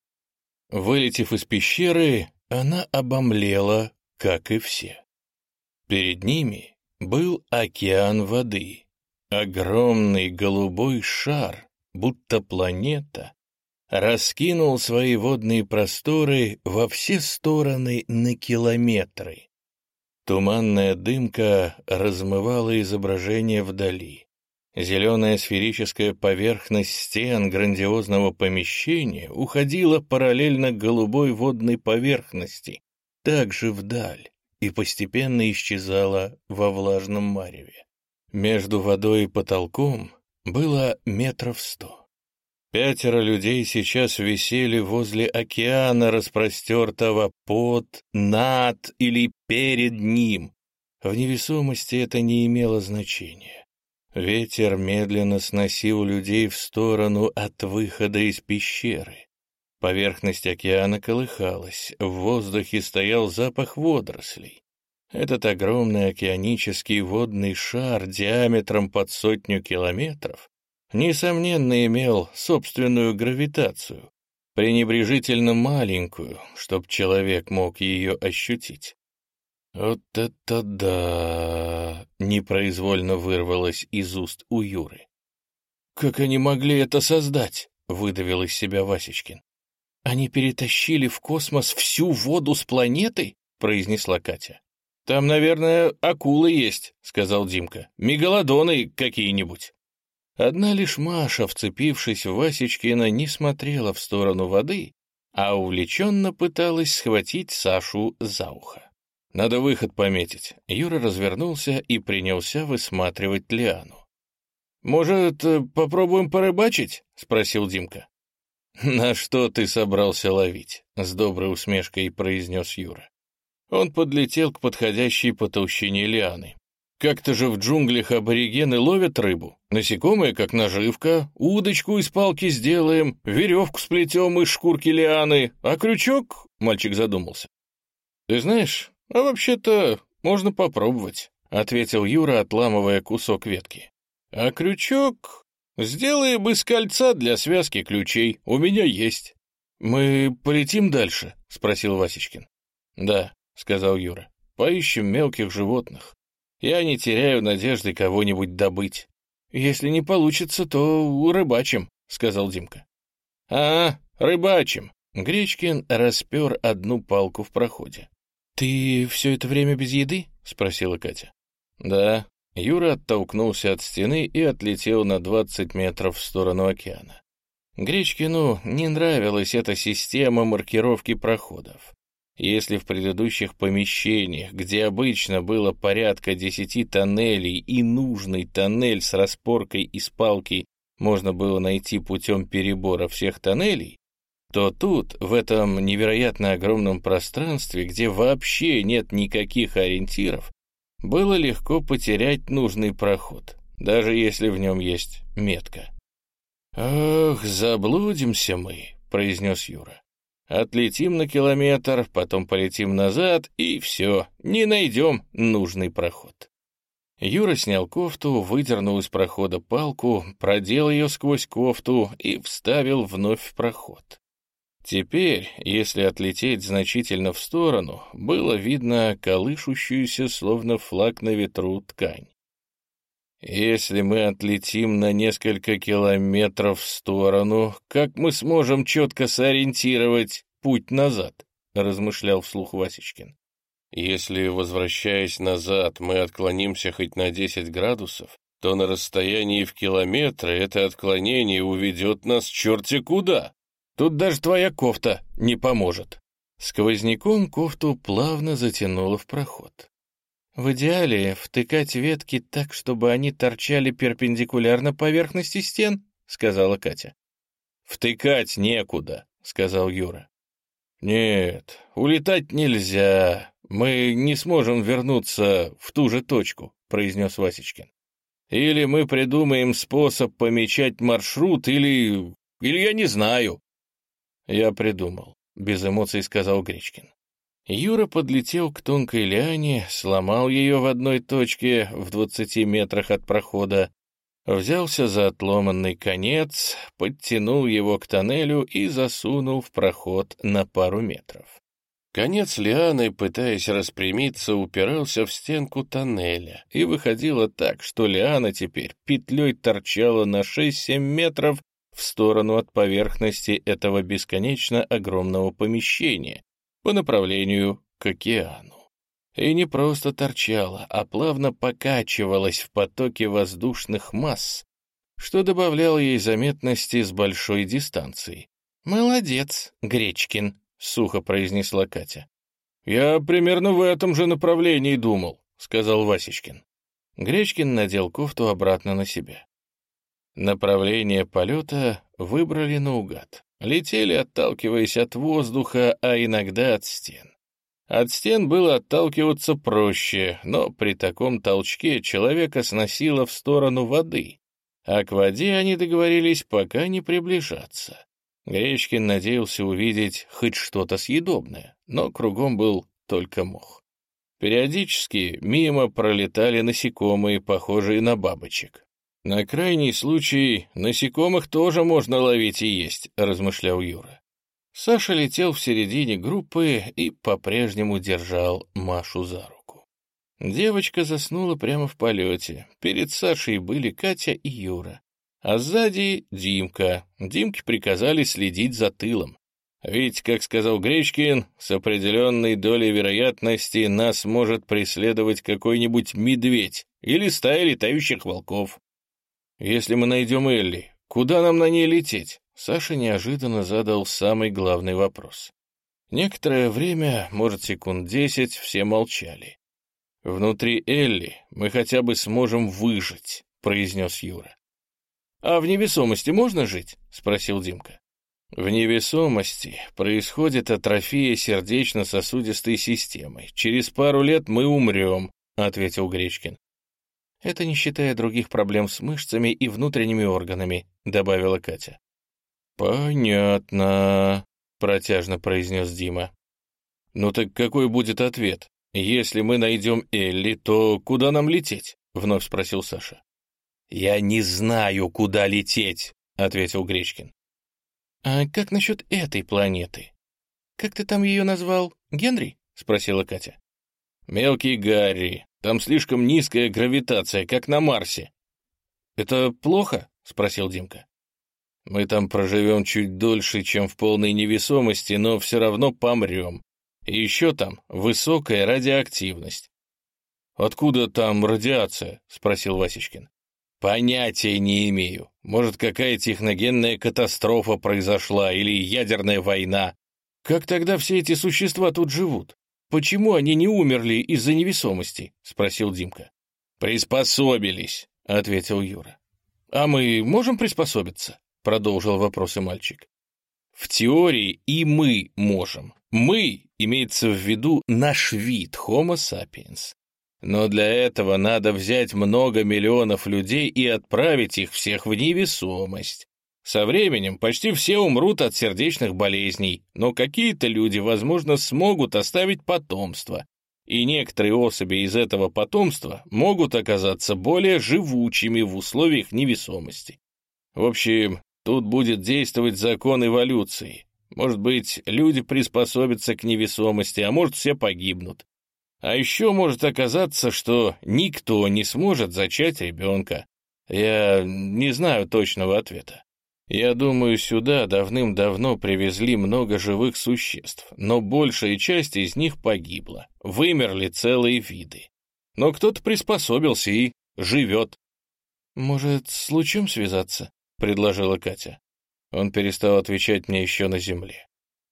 Вылетев из пещеры, она обомлела, как и все. Перед ними был океан воды, огромный голубой шар, будто планета, раскинул свои водные просторы во все стороны на километры. Туманная дымка размывала изображение вдали. Зеленая сферическая поверхность стен грандиозного помещения уходила параллельно голубой водной поверхности, также вдаль, и постепенно исчезала во влажном мареве. Между водой и потолком было метров сто. Пятеро людей сейчас висели возле океана, распростертого под, над или перед ним. В невесомости это не имело значения. Ветер медленно сносил людей в сторону от выхода из пещеры. Поверхность океана колыхалась, в воздухе стоял запах водорослей. Этот огромный океанический водный шар диаметром под сотню километров несомненно имел собственную гравитацию, пренебрежительно маленькую, чтоб человек мог ее ощутить. «Вот это да!» — непроизвольно вырвалось из уст у Юры. «Как они могли это создать?» — выдавил из себя Васечкин. «Они перетащили в космос всю воду с планеты?» — произнесла Катя. «Там, наверное, акулы есть», — сказал Димка. «Мегалодоны какие-нибудь». Одна лишь Маша, вцепившись в Васечкина, не смотрела в сторону воды, а увлеченно пыталась схватить Сашу за ухо. «Надо выход пометить». Юра развернулся и принялся высматривать Лиану. «Может, попробуем порыбачить?» — спросил Димка. «На что ты собрался ловить?» — с доброй усмешкой произнес Юра. Он подлетел к подходящей по толщине лианы. Как-то же в джунглях аборигены ловят рыбу. Насекомые, как наживка, удочку из палки сделаем, веревку сплетем из шкурки лианы, а крючок...» — мальчик задумался. «Ты знаешь, а вообще-то можно попробовать», — ответил Юра, отламывая кусок ветки. «А крючок сделаем из кольца для связки ключей. У меня есть». «Мы полетим дальше?» — спросил Васечкин. «Да», — сказал Юра. «Поищем мелких животных. Я не теряю надежды кого-нибудь добыть. Если не получится, то рыбачим, — сказал Димка. — А, рыбачим. Гречкин распер одну палку в проходе. — Ты все это время без еды? — спросила Катя. — Да. Юра оттолкнулся от стены и отлетел на двадцать метров в сторону океана. Гречкину не нравилась эта система маркировки проходов. Если в предыдущих помещениях, где обычно было порядка десяти тоннелей и нужный тоннель с распоркой из палки можно было найти путем перебора всех тоннелей, то тут, в этом невероятно огромном пространстве, где вообще нет никаких ориентиров, было легко потерять нужный проход, даже если в нем есть метка. «Ох, заблудимся мы», — произнес Юра. Отлетим на километр, потом полетим назад, и все, не найдем нужный проход. Юра снял кофту, выдернул из прохода палку, продел ее сквозь кофту и вставил вновь в проход. Теперь, если отлететь значительно в сторону, было видно колышущуюся, словно флаг на ветру, ткань. Если мы отлетим на несколько километров в сторону, как мы сможем четко сориентировать путь назад? размышлял вслух Васечкин. Если, возвращаясь назад, мы отклонимся хоть на 10 градусов, то на расстоянии в километры это отклонение уведет нас черти куда. Тут даже твоя кофта не поможет. Сквозняком кофту плавно затянуло в проход. В идеале втыкать ветки так, чтобы они торчали перпендикулярно поверхности стен, сказала Катя. Втыкать некуда, сказал Юра. Нет, улетать нельзя. Мы не сможем вернуться в ту же точку, произнес Васечкин. Или мы придумаем способ помечать маршрут, или... или я не знаю. Я придумал, без эмоций сказал Гречкин. Юра подлетел к тонкой лиане, сломал ее в одной точке в двадцати метрах от прохода, взялся за отломанный конец, подтянул его к тоннелю и засунул в проход на пару метров. Конец лианы, пытаясь распрямиться, упирался в стенку тоннеля, и выходило так, что лиана теперь петлей торчала на 6-7 метров в сторону от поверхности этого бесконечно огромного помещения, по направлению к океану. И не просто торчала, а плавно покачивалась в потоке воздушных масс, что добавляло ей заметности с большой дистанции. «Молодец, Гречкин», — сухо произнесла Катя. «Я примерно в этом же направлении думал», — сказал Васечкин. Гречкин надел кофту обратно на себя. Направление полета выбрали наугад. Летели, отталкиваясь от воздуха, а иногда от стен. От стен было отталкиваться проще, но при таком толчке человека сносило в сторону воды, а к воде они договорились пока не приближаться. Гречкин надеялся увидеть хоть что-то съедобное, но кругом был только мох. Периодически мимо пролетали насекомые, похожие на бабочек. «На крайний случай насекомых тоже можно ловить и есть», — размышлял Юра. Саша летел в середине группы и по-прежнему держал Машу за руку. Девочка заснула прямо в полете. Перед Сашей были Катя и Юра. А сзади Димка. Димке приказали следить за тылом. Ведь, как сказал Гречкин, с определенной долей вероятности нас может преследовать какой-нибудь медведь или стая летающих волков. «Если мы найдем Элли, куда нам на ней лететь?» Саша неожиданно задал самый главный вопрос. Некоторое время, может, секунд десять, все молчали. «Внутри Элли мы хотя бы сможем выжить», — произнес Юра. «А в невесомости можно жить?» — спросил Димка. «В невесомости происходит атрофия сердечно-сосудистой системы. Через пару лет мы умрем», — ответил Гречкин. Это не считая других проблем с мышцами и внутренними органами», — добавила Катя. «Понятно», — протяжно произнес Дима. «Ну так какой будет ответ? Если мы найдем Элли, то куда нам лететь?» — вновь спросил Саша. «Я не знаю, куда лететь», — ответил Гречкин. «А как насчет этой планеты? Как ты там ее назвал? Генри?» — спросила Катя. «Мелкий Гарри. Там слишком низкая гравитация, как на Марсе». «Это плохо?» — спросил Димка. «Мы там проживем чуть дольше, чем в полной невесомости, но все равно помрем. И еще там высокая радиоактивность». «Откуда там радиация?» — спросил Васечкин. Понятия не имею. Может, какая техногенная катастрофа произошла или ядерная война. Как тогда все эти существа тут живут? Почему они не умерли из-за невесомости? Спросил Димка. Приспособились, ответил Юра. А мы можем приспособиться? Продолжил вопросы мальчик. В теории и мы можем. Мы имеется в виду наш вид Homo sapiens. Но для этого надо взять много миллионов людей и отправить их всех в невесомость. Со временем почти все умрут от сердечных болезней, но какие-то люди, возможно, смогут оставить потомство, и некоторые особи из этого потомства могут оказаться более живучими в условиях невесомости. В общем, тут будет действовать закон эволюции. Может быть, люди приспособятся к невесомости, а может, все погибнут. А еще может оказаться, что никто не сможет зачать ребенка. Я не знаю точного ответа. Я думаю, сюда давным-давно привезли много живых существ, но большая часть из них погибла. Вымерли целые виды. Но кто-то приспособился и живет. «Может, с лучом связаться?» — предложила Катя. Он перестал отвечать мне еще на земле.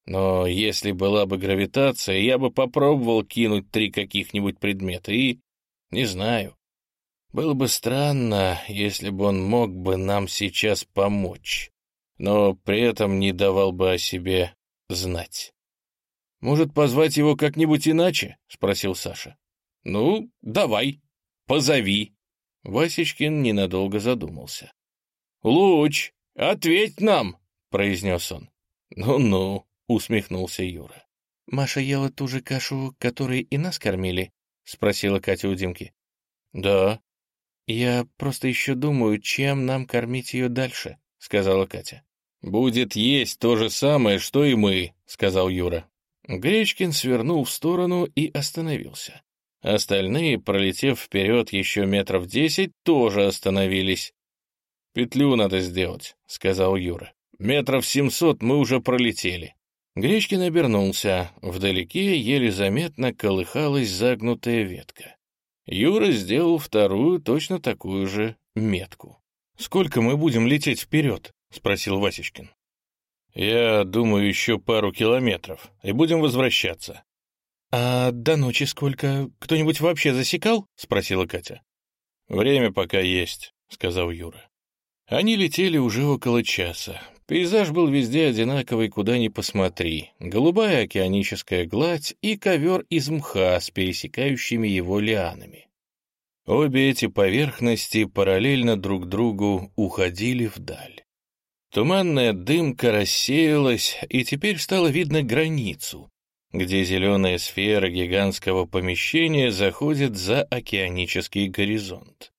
Но если была бы гравитация, я бы попробовал кинуть три каких-нибудь предмета и... Не знаю. Было бы странно, если бы он мог бы нам сейчас помочь, но при этом не давал бы о себе знать. «Может, позвать его как-нибудь иначе?» — спросил Саша. «Ну, давай, позови». Васечкин ненадолго задумался. «Луч, ответь нам!» — произнес он. «Ну-ну», — усмехнулся Юра. «Маша ела ту же кашу, которой и нас кормили?» — спросила Катя у Димки. «Да». «Я просто еще думаю, чем нам кормить ее дальше», — сказала Катя. «Будет есть то же самое, что и мы», — сказал Юра. Гречкин свернул в сторону и остановился. Остальные, пролетев вперед еще метров десять, тоже остановились. «Петлю надо сделать», — сказал Юра. «Метров семьсот мы уже пролетели». Гречкин обернулся. Вдалеке еле заметно колыхалась загнутая ветка. Юра сделал вторую, точно такую же, метку. «Сколько мы будем лететь вперед?» — спросил Васечкин. «Я думаю, еще пару километров, и будем возвращаться». «А до ночи сколько? Кто-нибудь вообще засекал?» — спросила Катя. «Время пока есть», — сказал Юра. Они летели уже около часа. Пейзаж был везде одинаковый, куда ни посмотри. Голубая океаническая гладь и ковер из мха с пересекающими его лианами. Обе эти поверхности параллельно друг другу уходили вдаль. Туманная дымка рассеялась, и теперь стало видно границу, где зеленая сфера гигантского помещения заходит за океанический горизонт.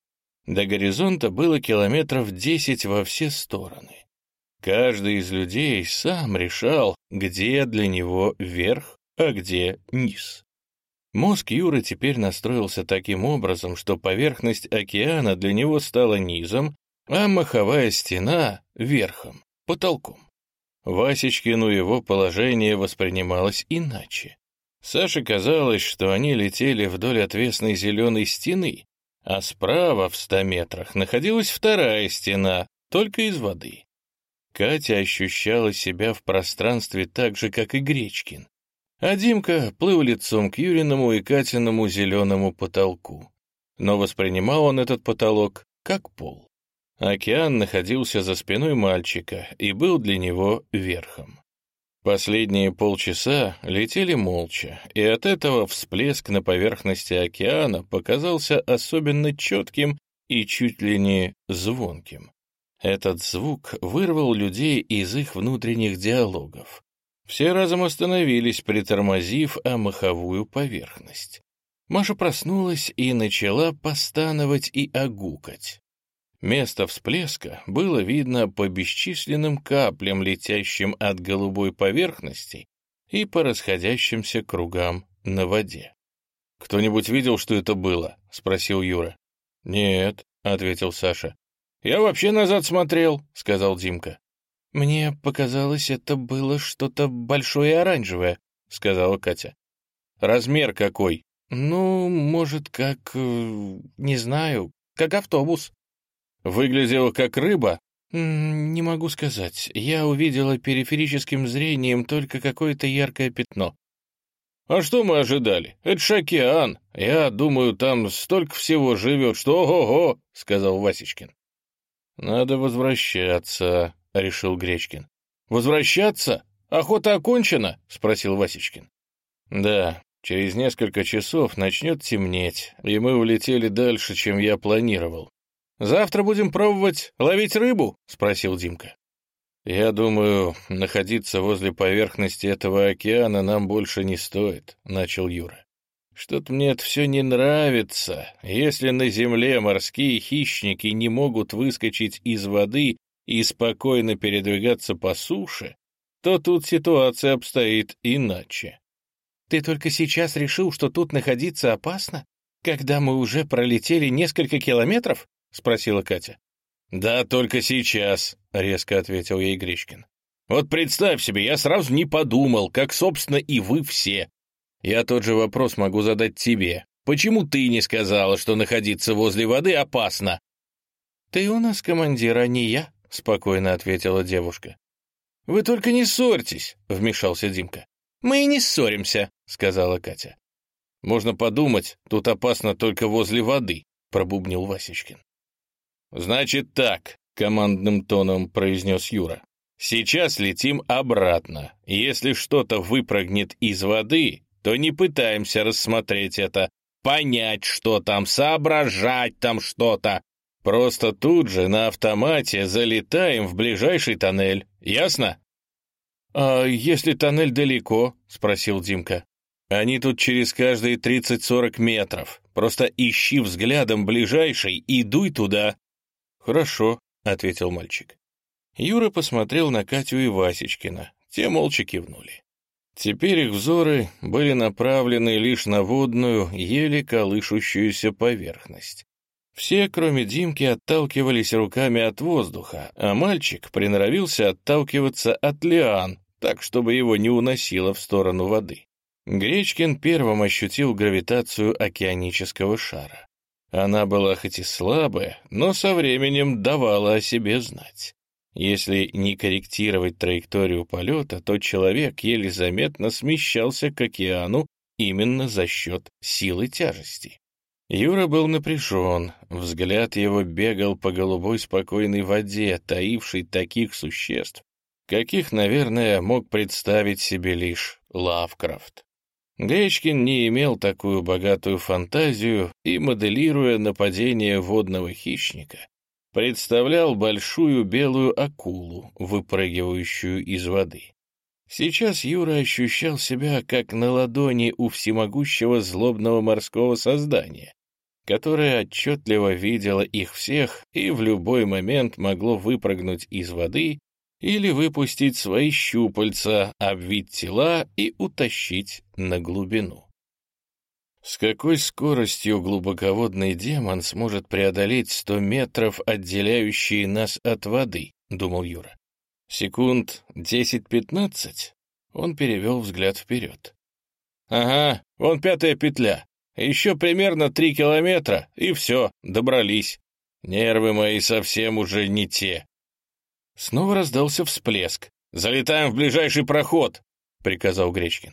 До горизонта было километров десять во все стороны. Каждый из людей сам решал, где для него верх, а где низ. Мозг Юры теперь настроился таким образом, что поверхность океана для него стала низом, а маховая стена — верхом, потолком. Васечкину его положение воспринималось иначе. Саше казалось, что они летели вдоль отвесной зеленой стены, а справа в ста метрах находилась вторая стена, только из воды. Катя ощущала себя в пространстве так же, как и Гречкин. А Димка плыл лицом к Юриному и Катиному зеленому потолку. Но воспринимал он этот потолок как пол. Океан находился за спиной мальчика и был для него верхом. Последние полчаса летели молча, и от этого всплеск на поверхности океана показался особенно четким и чуть ли не звонким. Этот звук вырвал людей из их внутренних диалогов. Все разом остановились, притормозив о маховую поверхность. Маша проснулась и начала постановать и огукать. Место всплеска было видно по бесчисленным каплям, летящим от голубой поверхности и по расходящимся кругам на воде. «Кто-нибудь видел, что это было?» — спросил Юра. «Нет», — ответил Саша. «Я вообще назад смотрел», — сказал Димка. «Мне показалось, это было что-то большое и оранжевое», — сказала Катя. «Размер какой?» «Ну, может, как... Э, не знаю, как автобус». «Выглядело как рыба?» «Не могу сказать. Я увидела периферическим зрением только какое-то яркое пятно». «А что мы ожидали? Это ж океан. Я думаю, там столько всего живет, что ого-го», — сказал Васечкин. «Надо возвращаться», — решил Гречкин. «Возвращаться? Охота окончена?» — спросил Васечкин. «Да, через несколько часов начнет темнеть, и мы улетели дальше, чем я планировал. «Завтра будем пробовать ловить рыбу?» — спросил Димка. «Я думаю, находиться возле поверхности этого океана нам больше не стоит», — начал Юра. «Что-то мне это все не нравится. Если на земле морские хищники не могут выскочить из воды и спокойно передвигаться по суше, то тут ситуация обстоит иначе». «Ты только сейчас решил, что тут находиться опасно, когда мы уже пролетели несколько километров?» — спросила Катя. «Да, только сейчас», — резко ответил ей Гречкин. «Вот представь себе, я сразу не подумал, как, собственно, и вы все. Я тот же вопрос могу задать тебе. Почему ты не сказала, что находиться возле воды опасно?» «Ты у нас командир, а не я», — спокойно ответила девушка. «Вы только не ссорьтесь», — вмешался Димка. «Мы и не ссоримся», — сказала Катя. «Можно подумать, тут опасно только возле воды», — пробубнил Васечкин. «Значит так», — командным тоном произнес Юра. «Сейчас летим обратно. Если что-то выпрыгнет из воды, то не пытаемся рассмотреть это, понять, что там, соображать там что-то. Просто тут же на автомате залетаем в ближайший тоннель. Ясно?» «А если тоннель далеко?» — спросил Димка. «Они тут через каждые 30-40 метров. Просто ищи взглядом ближайший и дуй туда. «Хорошо», — ответил мальчик. Юра посмотрел на Катю и Васечкина. Те молча кивнули. Теперь их взоры были направлены лишь на водную, еле колышущуюся поверхность. Все, кроме Димки, отталкивались руками от воздуха, а мальчик приноровился отталкиваться от лиан, так, чтобы его не уносило в сторону воды. Гречкин первым ощутил гравитацию океанического шара. Она была хоть и слабая, но со временем давала о себе знать. Если не корректировать траекторию полета, то человек еле заметно смещался к океану именно за счет силы тяжести. Юра был напряжен, взгляд его бегал по голубой спокойной воде, таившей таких существ, каких, наверное, мог представить себе лишь Лавкрафт. Гречкин не имел такую богатую фантазию и, моделируя нападение водного хищника, представлял большую белую акулу, выпрыгивающую из воды. Сейчас Юра ощущал себя как на ладони у всемогущего злобного морского создания, которое отчетливо видело их всех и в любой момент могло выпрыгнуть из воды или выпустить свои щупальца, обвить тела и утащить на глубину. С какой скоростью глубоководный демон сможет преодолеть сто метров, отделяющие нас от воды, думал Юра. Секунд десять-пятнадцать? Он перевел взгляд вперед. Ага, вон пятая петля. Еще примерно три километра, и все, добрались. Нервы мои совсем уже не те. Снова раздался всплеск. «Залетаем в ближайший проход!» — приказал Гречкин.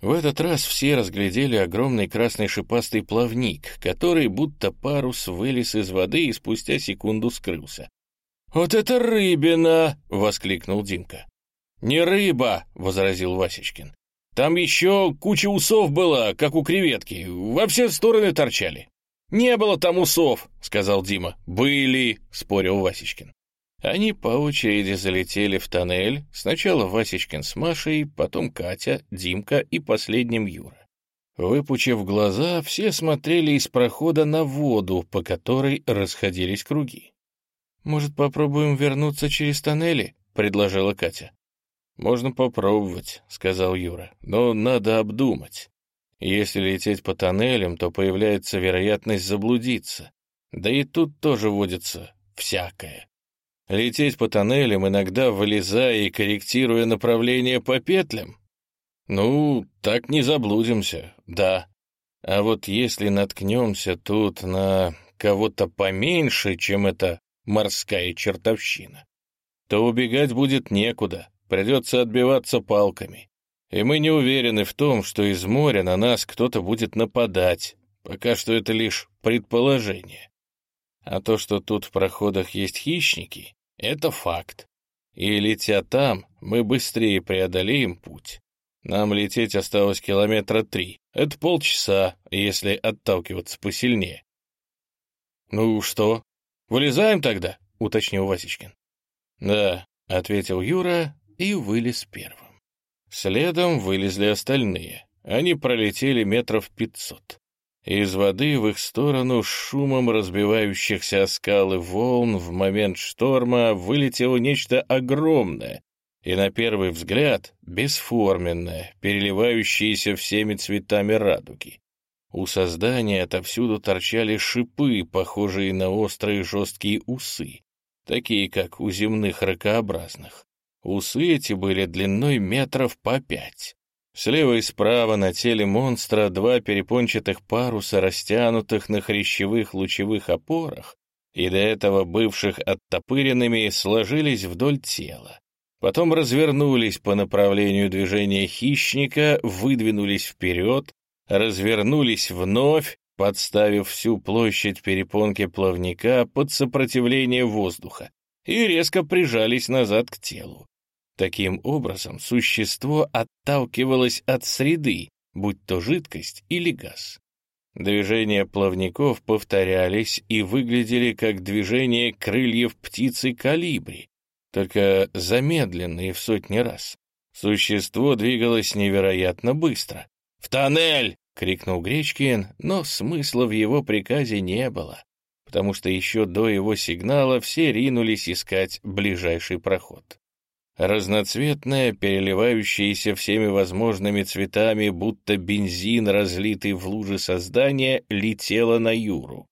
В этот раз все разглядели огромный красный шипастый плавник, который будто парус вылез из воды и спустя секунду скрылся. «Вот это рыбина!» — воскликнул Димка. «Не рыба!» — возразил Васечкин. «Там еще куча усов была, как у креветки, во все стороны торчали». «Не было там усов», — сказал Дима. «Были», — спорил Васечкин. Они по очереди залетели в тоннель, сначала Васечкин с Машей, потом Катя, Димка и последним Юра. Выпучив глаза, все смотрели из прохода на воду, по которой расходились круги. «Может, попробуем вернуться через тоннели?» — предложила Катя. «Можно попробовать», — сказал Юра, — «но надо обдумать. Если лететь по тоннелям, то появляется вероятность заблудиться. Да и тут тоже водится всякое. Лететь по тоннелям, иногда вылезая и корректируя направление по петлям? Ну, так не заблудимся, да. А вот если наткнемся тут на кого-то поменьше, чем эта морская чертовщина, то убегать будет некуда, придется отбиваться палками. И мы не уверены в том, что из моря на нас кто-то будет нападать. Пока что это лишь предположение. А то, что тут в проходах есть хищники, это факт. И летя там, мы быстрее преодолеем путь. Нам лететь осталось километра три. Это полчаса, если отталкиваться посильнее. «Ну что, вылезаем тогда?» — уточнил Васечкин. «Да», — ответил Юра и вылез первым. Следом вылезли остальные. Они пролетели метров пятьсот. Из воды в их сторону шумом разбивающихся о скалы волн в момент шторма вылетело нечто огромное и, на первый взгляд, бесформенное, переливающееся всеми цветами радуги. У создания отовсюду торчали шипы, похожие на острые жесткие усы, такие, как у земных ракообразных. Усы эти были длиной метров по пять. Слева и справа на теле монстра два перепончатых паруса, растянутых на хрящевых лучевых опорах, и до этого бывших оттопыренными, сложились вдоль тела. Потом развернулись по направлению движения хищника, выдвинулись вперед, развернулись вновь, подставив всю площадь перепонки плавника под сопротивление воздуха, и резко прижались назад к телу. Таким образом, существо отталкивалось от среды, будь то жидкость или газ. Движения плавников повторялись и выглядели как движение крыльев птицы калибри, только замедленные в сотни раз. Существо двигалось невероятно быстро. «В тоннель!» — крикнул Гречкин, но смысла в его приказе не было, потому что еще до его сигнала все ринулись искать ближайший проход. Разноцветная, переливающаяся всеми возможными цветами, будто бензин, разлитый в луже создания, летела на Юру.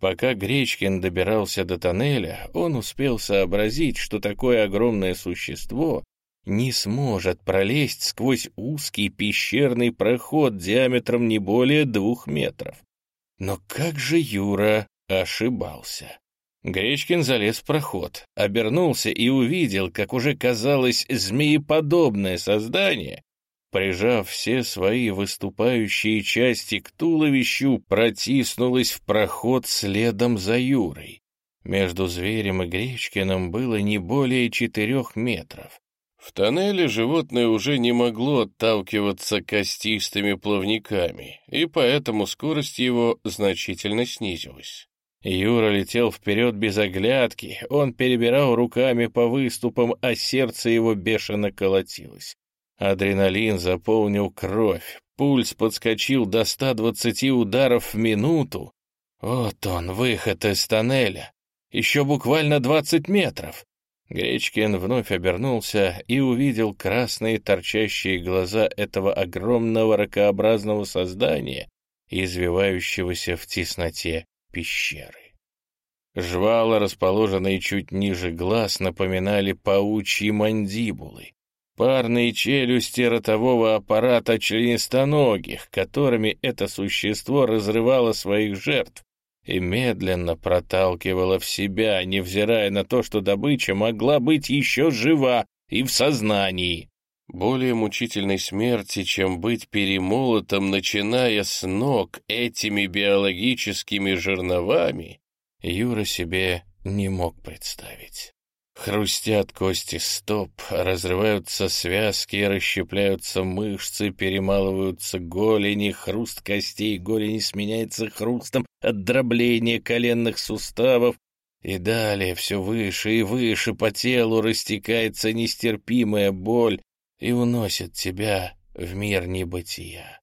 Пока Гречкин добирался до тоннеля, он успел сообразить, что такое огромное существо не сможет пролезть сквозь узкий пещерный проход диаметром не более двух метров. Но как же Юра ошибался? Гречкин залез в проход, обернулся и увидел, как уже казалось змееподобное создание, прижав все свои выступающие части к туловищу, протиснулось в проход следом за Юрой. Между зверем и Гречкиным было не более четырех метров. В тоннеле животное уже не могло отталкиваться костистыми плавниками, и поэтому скорость его значительно снизилась. Юра летел вперед без оглядки, он перебирал руками по выступам, а сердце его бешено колотилось. Адреналин заполнил кровь, пульс подскочил до 120 ударов в минуту. Вот он, выход из тоннеля. Еще буквально 20 метров. Гречкин вновь обернулся и увидел красные торчащие глаза этого огромного ракообразного создания, извивающегося в тесноте пещеры. Жвала, расположенные чуть ниже глаз, напоминали паучьи мандибулы, парные челюсти ротового аппарата членистоногих, которыми это существо разрывало своих жертв и медленно проталкивало в себя, невзирая на то, что добыча могла быть еще жива и в сознании. Более мучительной смерти, чем быть перемолотом, начиная с ног этими биологическими жерновами, Юра себе не мог представить. Хрустят кости стоп, разрываются связки, расщепляются мышцы, перемалываются голени, хруст костей голени сменяется хрустом от дробления коленных суставов, и далее все выше и выше по телу растекается нестерпимая боль и уносит тебя в мир небытия.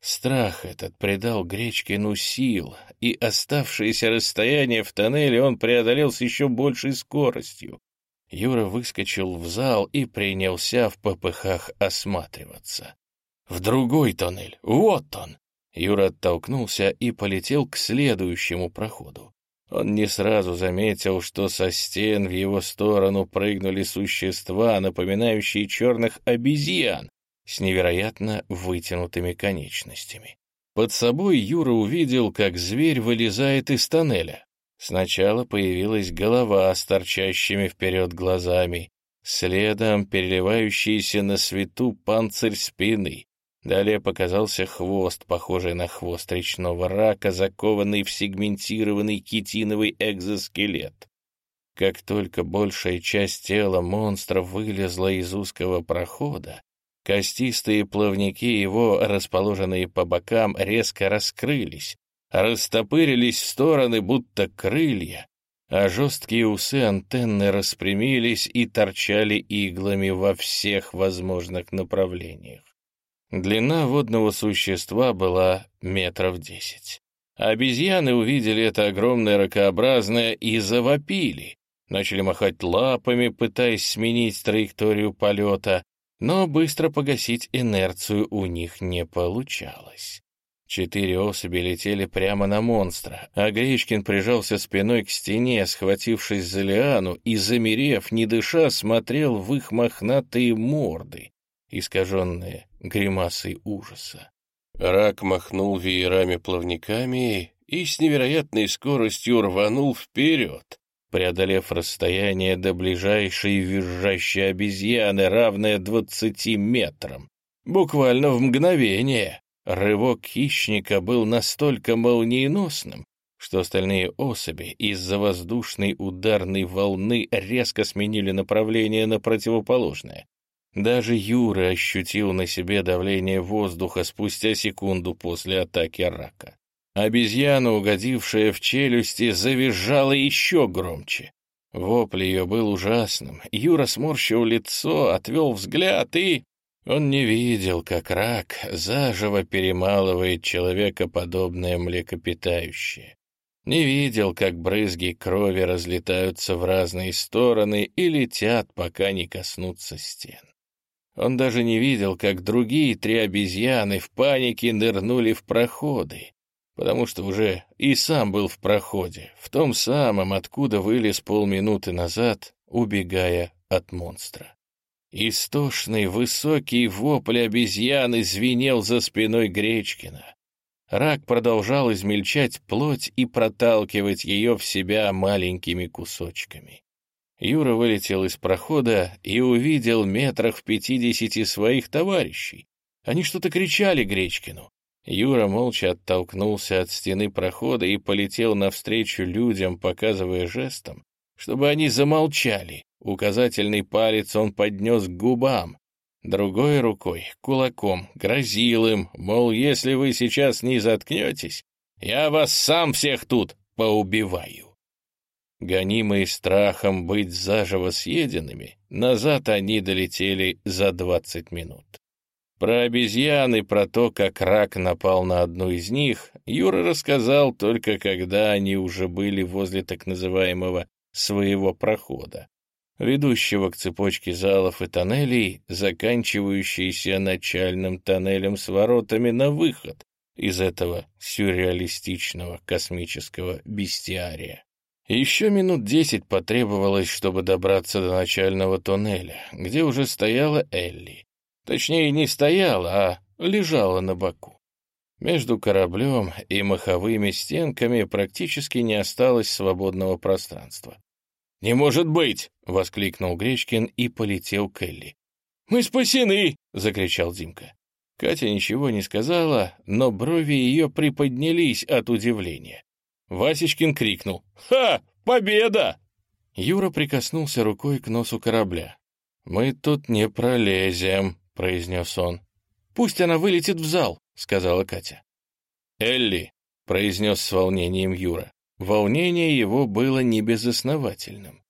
Страх этот придал Гречкину сил, и оставшееся расстояние в тоннеле он преодолел с еще большей скоростью. Юра выскочил в зал и принялся в попыхах осматриваться. В другой тоннель, вот он! Юра оттолкнулся и полетел к следующему проходу. Он не сразу заметил, что со стен в его сторону прыгнули существа, напоминающие черных обезьян, с невероятно вытянутыми конечностями. Под собой Юра увидел, как зверь вылезает из тоннеля. Сначала появилась голова с торчащими вперед глазами, следом переливающийся на свету панцирь спины. Далее показался хвост, похожий на хвост речного рака, закованный в сегментированный китиновый экзоскелет. Как только большая часть тела монстра вылезла из узкого прохода, Костистые плавники его, расположенные по бокам, резко раскрылись, растопырились в стороны, будто крылья, а жесткие усы антенны распрямились и торчали иглами во всех возможных направлениях. Длина водного существа была метров десять. Обезьяны увидели это огромное ракообразное и завопили, начали махать лапами, пытаясь сменить траекторию полета, но быстро погасить инерцию у них не получалось. Четыре особи летели прямо на монстра, а Гречкин прижался спиной к стене, схватившись за лиану и, замерев, не дыша, смотрел в их мохнатые морды, искаженные гримасой ужаса. Рак махнул веерами-плавниками и с невероятной скоростью рванул вперед, преодолев расстояние до ближайшей визжащей обезьяны, равное двадцати метрам. Буквально в мгновение. Рывок хищника был настолько молниеносным, что остальные особи из-за воздушной ударной волны резко сменили направление на противоположное. Даже Юра ощутил на себе давление воздуха спустя секунду после атаки рака. Обезьяна, угодившая в челюсти, завизжала еще громче. Вопль ее был ужасным. Юра сморщил лицо, отвел взгляд и... Он не видел, как рак заживо перемалывает человекоподобное млекопитающее. Не видел, как брызги крови разлетаются в разные стороны и летят, пока не коснутся стен. Он даже не видел, как другие три обезьяны в панике нырнули в проходы, потому что уже и сам был в проходе, в том самом, откуда вылез полминуты назад, убегая от монстра. Истошный высокий вопль обезьяны звенел за спиной Гречкина. Рак продолжал измельчать плоть и проталкивать ее в себя маленькими кусочками. Юра вылетел из прохода и увидел метрах в пятидесяти своих товарищей. Они что-то кричали Гречкину. Юра молча оттолкнулся от стены прохода и полетел навстречу людям, показывая жестом, чтобы они замолчали. Указательный палец он поднес к губам. Другой рукой, кулаком, грозил им, мол, если вы сейчас не заткнетесь, я вас сам всех тут поубиваю. Гонимые страхом быть заживо съеденными, назад они долетели за двадцать минут. Про обезьяны, про то, как рак напал на одну из них, Юра рассказал только когда они уже были возле так называемого «своего прохода», ведущего к цепочке залов и тоннелей, заканчивающейся начальным тоннелем с воротами на выход из этого сюрреалистичного космического бестиария. Еще минут десять потребовалось, чтобы добраться до начального тоннеля, где уже стояла Элли. Точнее, не стояла, а лежала на боку. Между кораблем и маховыми стенками практически не осталось свободного пространства. «Не может быть!» — воскликнул Гречкин и полетел к Элли. «Мы спасены!» — закричал Димка. Катя ничего не сказала, но брови ее приподнялись от удивления. Васечкин крикнул. «Ха! Победа!» Юра прикоснулся рукой к носу корабля. «Мы тут не пролезем», — произнес он. «Пусть она вылетит в зал», — сказала Катя. «Элли», — произнес с волнением Юра. Волнение его было небезосновательным.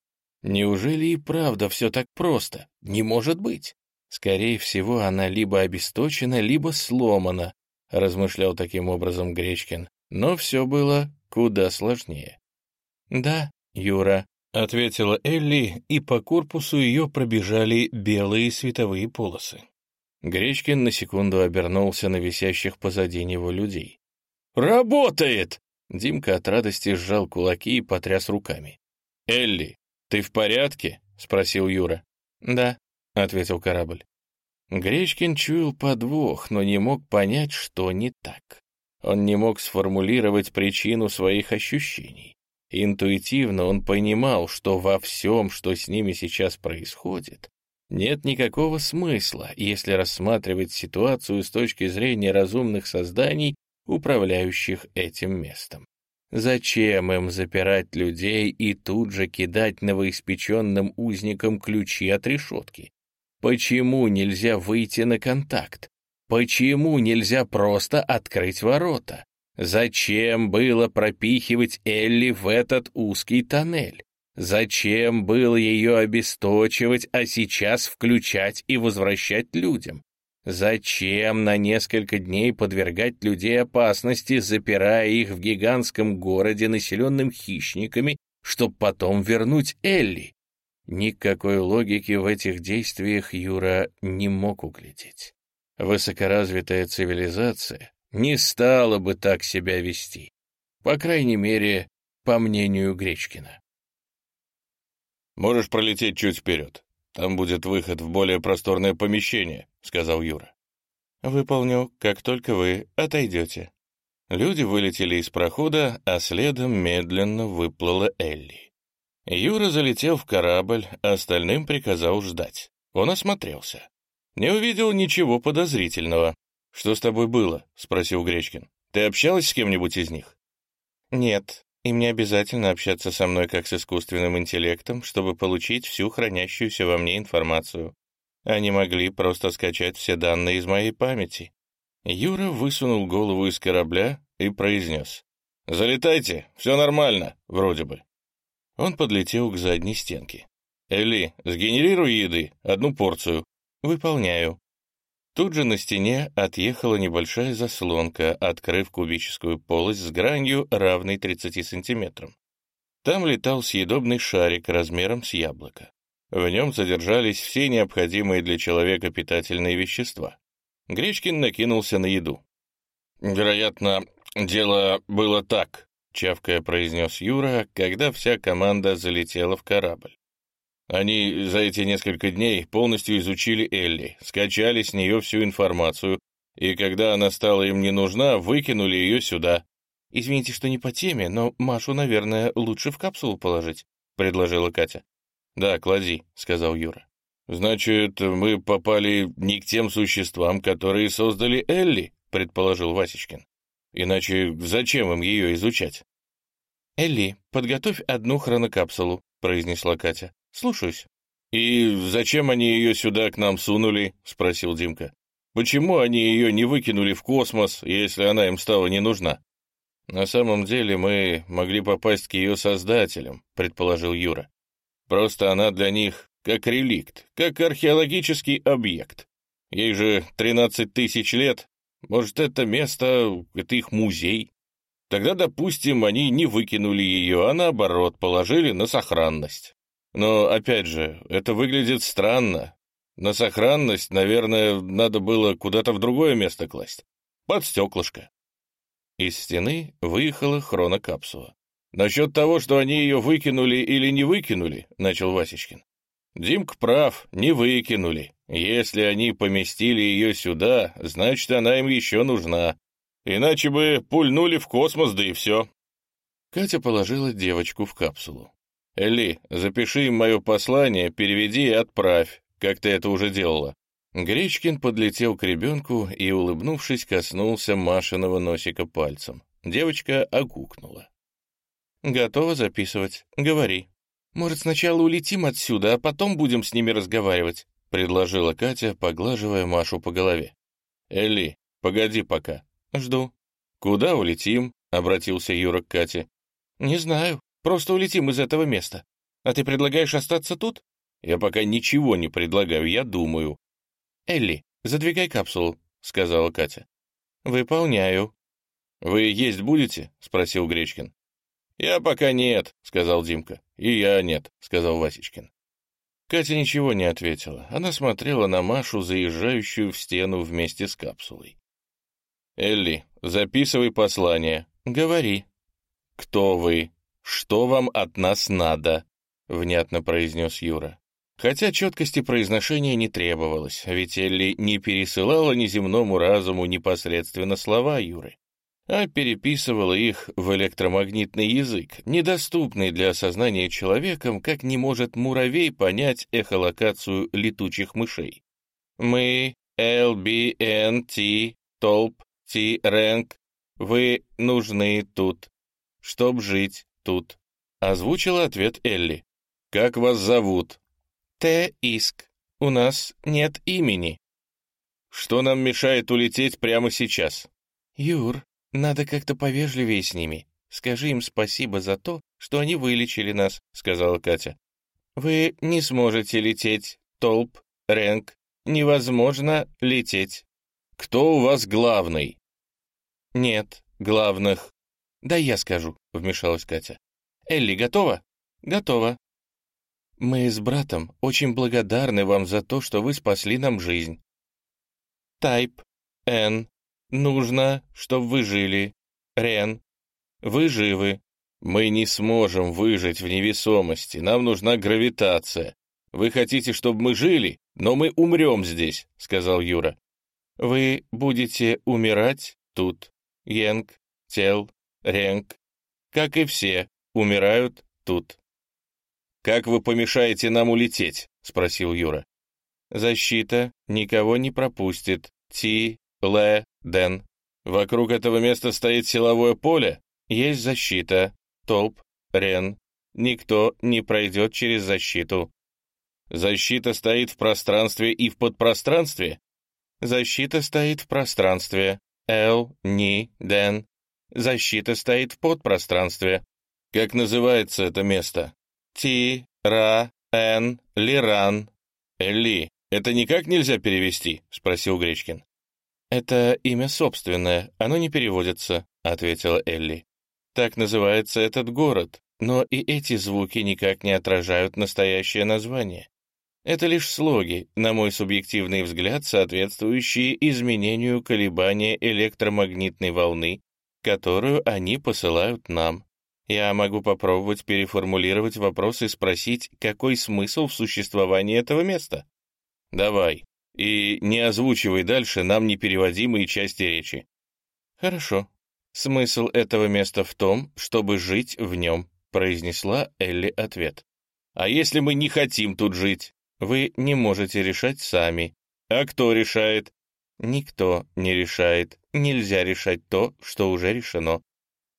Неужели и правда все так просто? Не может быть. Скорее всего, она либо обесточена, либо сломана, размышлял таким образом Гречкин. Но все было куда сложнее. «Да, Юра», — ответила Элли, и по корпусу ее пробежали белые световые полосы. Гречкин на секунду обернулся на висящих позади него людей. «Работает!» Димка от радости сжал кулаки и потряс руками. «Элли, ты в порядке?» — спросил Юра. «Да», — ответил корабль. Гречкин чуял подвох, но не мог понять, что не так. Он не мог сформулировать причину своих ощущений. Интуитивно он понимал, что во всем, что с ними сейчас происходит, нет никакого смысла, если рассматривать ситуацию с точки зрения разумных созданий, управляющих этим местом. Зачем им запирать людей и тут же кидать новоиспеченным узникам ключи от решетки? Почему нельзя выйти на контакт? Почему нельзя просто открыть ворота? Зачем было пропихивать Элли в этот узкий тоннель? Зачем было ее обесточивать, а сейчас включать и возвращать людям? Зачем на несколько дней подвергать людей опасности, запирая их в гигантском городе, населенном хищниками, чтобы потом вернуть Элли? Никакой логики в этих действиях Юра не мог углядеть. Высокоразвитая цивилизация не стала бы так себя вести. По крайней мере, по мнению Гречкина. «Можешь пролететь чуть вперед. Там будет выход в более просторное помещение», — сказал Юра. «Выполню, как только вы отойдете». Люди вылетели из прохода, а следом медленно выплыла Элли. Юра залетел в корабль, остальным приказал ждать. Он осмотрелся. Не увидел ничего подозрительного. «Что с тобой было?» — спросил Гречкин. «Ты общалась с кем-нибудь из них?» «Нет, им не обязательно общаться со мной как с искусственным интеллектом, чтобы получить всю хранящуюся во мне информацию. Они могли просто скачать все данные из моей памяти». Юра высунул голову из корабля и произнес. «Залетайте, все нормально, вроде бы». Он подлетел к задней стенке. «Элли, сгенерируй еды, одну порцию». «Выполняю». Тут же на стене отъехала небольшая заслонка, открыв кубическую полость с гранью, равной 30 сантиметрам. Там летал съедобный шарик размером с яблоко. В нем содержались все необходимые для человека питательные вещества. Гречкин накинулся на еду. «Вероятно, дело было так», чавкая произнес Юра, когда вся команда залетела в корабль. Они за эти несколько дней полностью изучили Элли, скачали с нее всю информацию, и когда она стала им не нужна, выкинули ее сюда. «Извините, что не по теме, но Машу, наверное, лучше в капсулу положить», — предложила Катя. «Да, клади», — сказал Юра. «Значит, мы попали не к тем существам, которые создали Элли», — предположил Васечкин. Иначе зачем им ее изучать? «Элли, подготовь одну хронокапсулу», — произнесла Катя. «Слушаюсь». «И зачем они ее сюда к нам сунули?» — спросил Димка. «Почему они ее не выкинули в космос, если она им стала не нужна?» «На самом деле мы могли попасть к ее создателям», — предположил Юра. «Просто она для них как реликт, как археологический объект. Ей же 13 тысяч лет, может, это место — это их музей? Тогда, допустим, они не выкинули ее, а наоборот, положили на сохранность. Но, опять же, это выглядит странно. На сохранность, наверное, надо было куда-то в другое место класть. Под стеклышко. Из стены выехала хронокапсула. «Насчет того, что они ее выкинули или не выкинули», — начал Васечкин. Димк прав, не выкинули. Если они поместили ее сюда, значит, она им еще нужна. Иначе бы пульнули в космос, да и все. Катя положила девочку в капсулу. «Элли, запиши им мое послание, переведи и отправь, как ты это уже делала». Гречкин подлетел к ребенку и, улыбнувшись, коснулся Машиного носика пальцем. Девочка огукнула. «Готова записывать. Говори». «Может, сначала улетим отсюда, а потом будем с ними разговаривать?» — предложила Катя, поглаживая Машу по голове. «Элли, погоди пока». «Жду». «Куда улетим?» — обратился Юра к Кате. «Не знаю. Просто улетим из этого места. А ты предлагаешь остаться тут?» «Я пока ничего не предлагаю, я думаю». «Элли, задвигай капсулу», — сказала Катя. «Выполняю». «Вы есть будете?» — спросил Гречкин. «Я пока нет», — сказал Димка. «И я нет», — сказал Васечкин. Катя ничего не ответила. Она смотрела на Машу, заезжающую в стену вместе с капсулой. «Элли, записывай послание». «Говори». «Кто вы? Что вам от нас надо?» — внятно произнес Юра. Хотя четкости произношения не требовалось, ведь Элли не пересылала неземному разуму непосредственно слова Юры а переписывала их в электромагнитный язык, недоступный для осознания человеком, как не может муравей понять эхолокацию летучих мышей. Мы, ЛБНТ, Толп, Ти, Рэнк, вы нужны тут, чтоб жить тут. Озвучила ответ Элли. Как вас зовут? Т. Иск. У нас нет имени. Что нам мешает улететь прямо сейчас? Юр, «Надо как-то повежливее с ними. Скажи им спасибо за то, что они вылечили нас», — сказала Катя. «Вы не сможете лететь, Толп, Рэнк. Невозможно лететь». «Кто у вас главный?» «Нет, главных». «Да я скажу», — вмешалась Катя. «Элли готова?» «Готова». «Мы с братом очень благодарны вам за то, что вы спасли нам жизнь». «Тайп, Н, Нужно, чтобы вы жили. Рен, вы живы. Мы не сможем выжить в невесомости, нам нужна гравитация. Вы хотите, чтобы мы жили, но мы умрем здесь, сказал Юра. Вы будете умирать тут. Йенг, Тел, Ренг, как и все, умирают тут. «Как вы помешаете нам улететь?» — спросил Юра. «Защита никого не пропустит. Ти, Ле, Дэн. Вокруг этого места стоит силовое поле. Есть защита. Толп, Рен. Никто не пройдет через защиту. Защита стоит в пространстве и в подпространстве? Защита стоит в пространстве. Эл, Ни, Дэн. Защита стоит в подпространстве. Как называется это место? Ти, Ра, Эн, Лиран. Элли, это никак нельзя перевести? Спросил Гречкин. «Это имя собственное, оно не переводится», — ответила Элли. «Так называется этот город, но и эти звуки никак не отражают настоящее название. Это лишь слоги, на мой субъективный взгляд, соответствующие изменению колебания электромагнитной волны, которую они посылают нам. Я могу попробовать переформулировать вопрос и спросить, какой смысл в существовании этого места? Давай, и не озвучивай дальше нам непереводимые части речи. Хорошо. Смысл этого места в том, чтобы жить в нем, произнесла Элли ответ. А если мы не хотим тут жить? Вы не можете решать сами. А кто решает? Никто не решает. Нельзя решать то, что уже решено.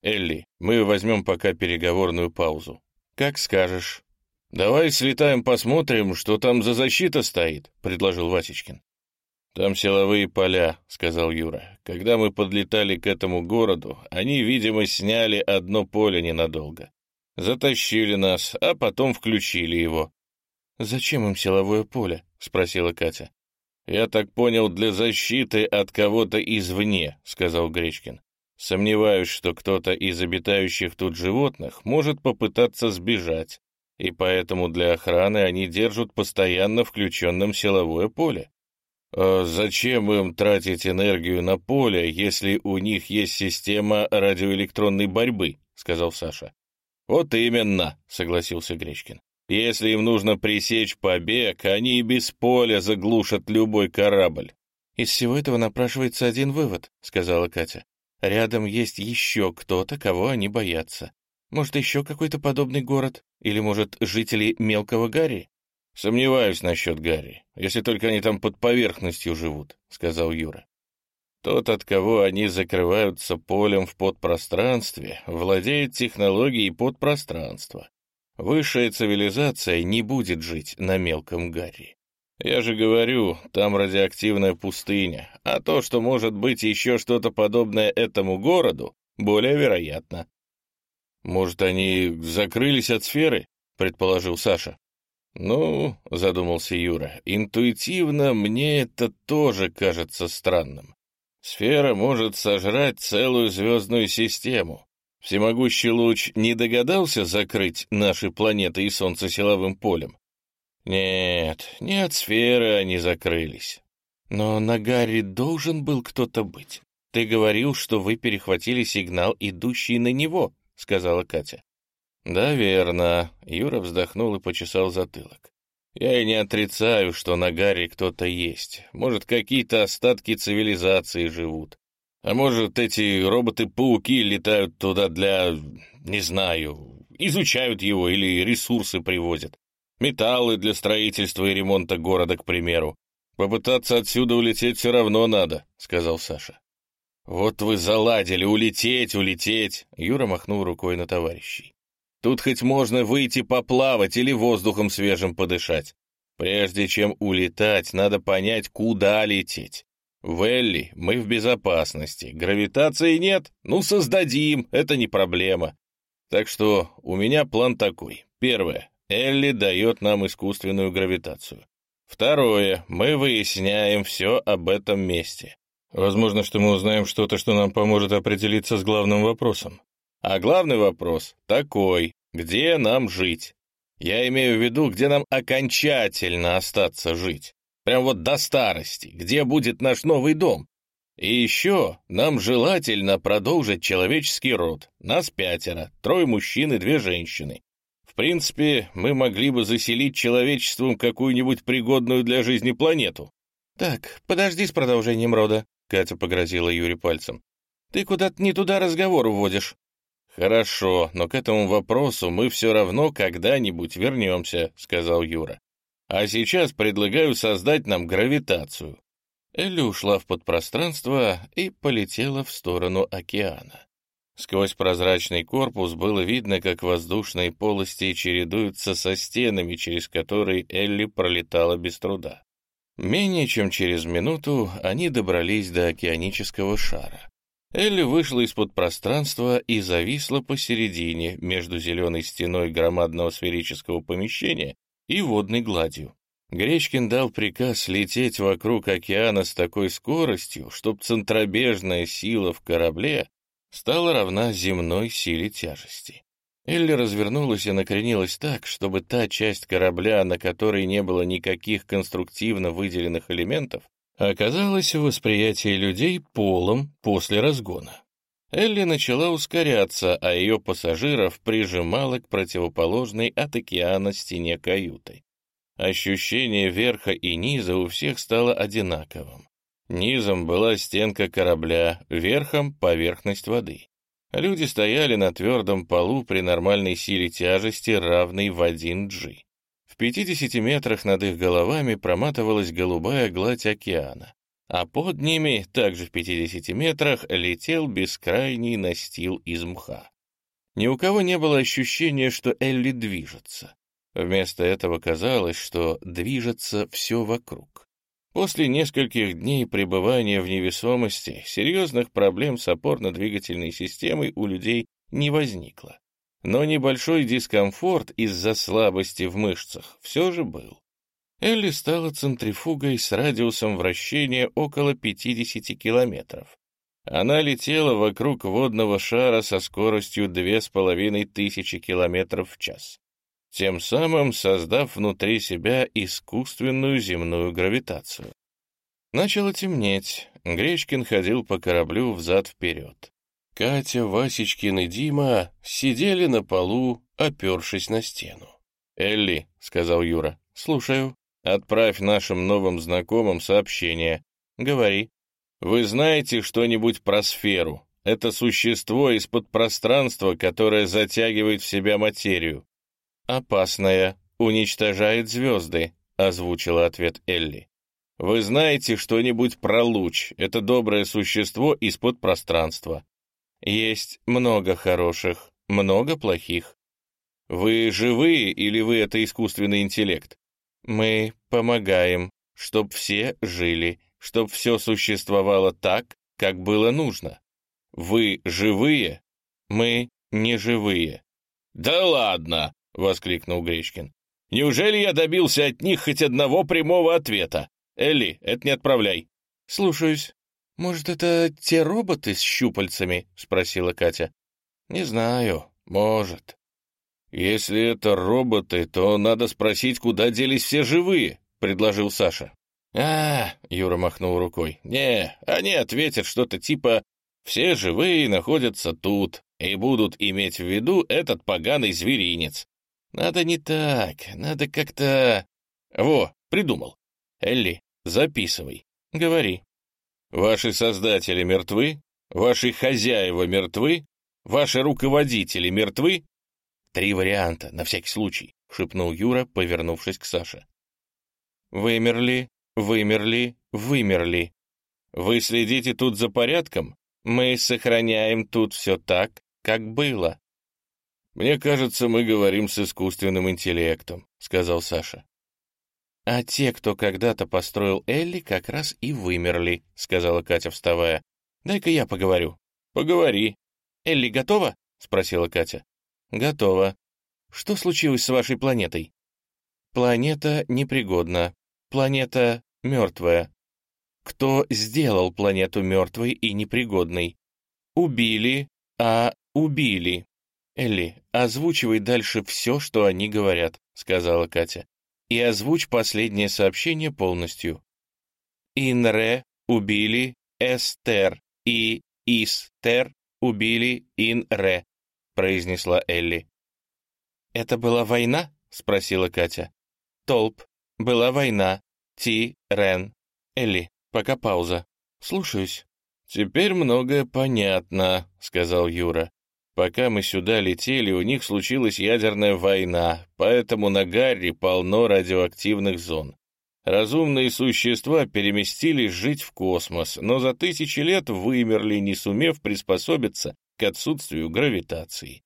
Элли, мы возьмем пока переговорную паузу. Как скажешь. «Давай слетаем посмотрим, что там за защита стоит», — предложил Васечкин. «Там силовые поля», — сказал Юра. «Когда мы подлетали к этому городу, они, видимо, сняли одно поле ненадолго. Затащили нас, а потом включили его». «Зачем им силовое поле?» — спросила Катя. «Я так понял, для защиты от кого-то извне», — сказал Гречкин. «Сомневаюсь, что кто-то из обитающих тут животных может попытаться сбежать, и поэтому для охраны они держат постоянно включенным силовое поле. «А зачем им тратить энергию на поле, если у них есть система радиоэлектронной борьбы?» — сказал Саша. «Вот именно», — согласился Гречкин. «Если им нужно пресечь побег, они и без поля заглушат любой корабль». «Из всего этого напрашивается один вывод», — сказала Катя. «Рядом есть еще кто-то, кого они боятся. Может, еще какой-то подобный город? Или, может, жители мелкого Гарри? Сомневаюсь насчет Гарри, если только они там под поверхностью живут, — сказал Юра. Тот, от кого они закрываются полем в подпространстве, владеет технологией подпространства. Высшая цивилизация не будет жить на мелком Гарри. Я же говорю, там радиоактивная пустыня, а то, что может быть еще что-то подобное этому городу, более вероятно. Может, они закрылись от сферы, предположил Саша. Ну, задумался Юра, интуитивно мне это тоже кажется странным. Сфера может сожрать целую звездную систему. Всемогущий луч не догадался закрыть наши планеты и Солнце силовым полем. Нет, не от сферы они закрылись. Но на Гарри должен был кто-то быть. Ты говорил, что вы перехватили сигнал, идущий на него, сказала Катя. Да, верно. Юра вздохнул и почесал затылок. Я и не отрицаю, что на Гарри кто-то есть. Может, какие-то остатки цивилизации живут. А может, эти роботы-пауки летают туда для... не знаю, изучают его или ресурсы привозят. Металлы для строительства и ремонта города, к примеру. Попытаться отсюда улететь все равно надо, — сказал Саша. Вот вы заладили, улететь, улететь. Юра махнул рукой на товарищей. Тут хоть можно выйти поплавать или воздухом свежим подышать. Прежде чем улетать, надо понять, куда лететь. В Элли мы в безопасности, гравитации нет, ну создадим, это не проблема. Так что у меня план такой. Первое. Элли дает нам искусственную гравитацию. Второе. Мы выясняем все об этом месте. Возможно, что мы узнаем что-то, что нам поможет определиться с главным вопросом. А главный вопрос такой. Где нам жить? Я имею в виду, где нам окончательно остаться жить. Прям вот до старости. Где будет наш новый дом? И еще нам желательно продолжить человеческий род. Нас пятеро, трое мужчин и две женщины принципе, мы могли бы заселить человечеством какую-нибудь пригодную для жизни планету. «Так, подожди с продолжением рода», — Катя погрозила Юре пальцем. «Ты куда-то не туда разговор уводишь». «Хорошо, но к этому вопросу мы все равно когда-нибудь вернемся», — сказал Юра. «А сейчас предлагаю создать нам гравитацию». Элли ушла в подпространство и полетела в сторону океана. Сквозь прозрачный корпус было видно, как воздушные полости чередуются со стенами, через которые Элли пролетала без труда. Менее чем через минуту они добрались до океанического шара. Элли вышла из-под пространства и зависла посередине, между зеленой стеной громадного сферического помещения и водной гладью. Гречкин дал приказ лететь вокруг океана с такой скоростью, чтобы центробежная сила в корабле стала равна земной силе тяжести. Элли развернулась и накренилась так, чтобы та часть корабля, на которой не было никаких конструктивно выделенных элементов, оказалась в восприятии людей полом после разгона. Элли начала ускоряться, а ее пассажиров прижимала к противоположной от океана стене каюты. Ощущение верха и низа у всех стало одинаковым. Низом была стенка корабля, верхом — поверхность воды. Люди стояли на твердом полу при нормальной силе тяжести, равной в 1 G. В 50 метрах над их головами проматывалась голубая гладь океана, а под ними, также в 50 метрах, летел бескрайний настил из мха. Ни у кого не было ощущения, что Элли движется. Вместо этого казалось, что движется все вокруг. После нескольких дней пребывания в невесомости серьезных проблем с опорно-двигательной системой у людей не возникло. Но небольшой дискомфорт из-за слабости в мышцах все же был. Элли стала центрифугой с радиусом вращения около 50 километров. Она летела вокруг водного шара со скоростью 2500 километров в час тем самым создав внутри себя искусственную земную гравитацию. Начало темнеть, Гречкин ходил по кораблю взад-вперед. Катя, Васечкин и Дима сидели на полу, опершись на стену. «Элли», — сказал Юра, — «слушаю. Отправь нашим новым знакомым сообщение. Говори. Вы знаете что-нибудь про сферу? Это существо из-под пространства, которое затягивает в себя материю. «Опасная, уничтожает звезды», — озвучила ответ Элли. «Вы знаете что-нибудь про луч? Это доброе существо из-под пространства. Есть много хороших, много плохих. Вы живые или вы это искусственный интеллект? Мы помогаем, чтоб все жили, чтоб все существовало так, как было нужно. Вы живые? Мы не живые. Да ладно, воскликнул Гречкин. Неужели я добился от них хоть одного прямого ответа? Элли, это не отправляй. Слушаюсь. Может, это те роботы с щупальцами? спросила Катя. Не знаю, может. «Если это роботы, то надо спросить, куда делись все живые», — предложил Саша. «А, — Юра махнул рукой, — не, они ответят что-то типа «все живые находятся тут и будут иметь в виду этот поганый зверинец». Надо не так, надо как-то... Во, придумал. Элли, записывай. Говори. Ваши создатели мертвы, ваши хозяева мертвы, ваши руководители мертвы, «Три варианта, на всякий случай», — шепнул Юра, повернувшись к Саше. «Вымерли, вымерли, вымерли. Вы следите тут за порядком? Мы сохраняем тут все так, как было». «Мне кажется, мы говорим с искусственным интеллектом», — сказал Саша. «А те, кто когда-то построил Элли, как раз и вымерли», — сказала Катя, вставая. «Дай-ка я поговорю». «Поговори». «Элли готова?» — спросила Катя. «Готово. Что случилось с вашей планетой?» «Планета непригодна. Планета мертвая. Кто сделал планету мертвой и непригодной? Убили, а убили. Элли, озвучивай дальше все, что они говорят», — сказала Катя. «И озвучь последнее сообщение полностью. Инре убили Эстер и Истер убили Инре произнесла Элли. «Это была война?» — спросила Катя. «Толп. Была война. Ти. Рен. Элли. Пока пауза. Слушаюсь». «Теперь многое понятно», — сказал Юра. «Пока мы сюда летели, у них случилась ядерная война, поэтому на Гарри полно радиоактивных зон. Разумные существа переместились жить в космос, но за тысячи лет вымерли, не сумев приспособиться к отсутствию гравитации.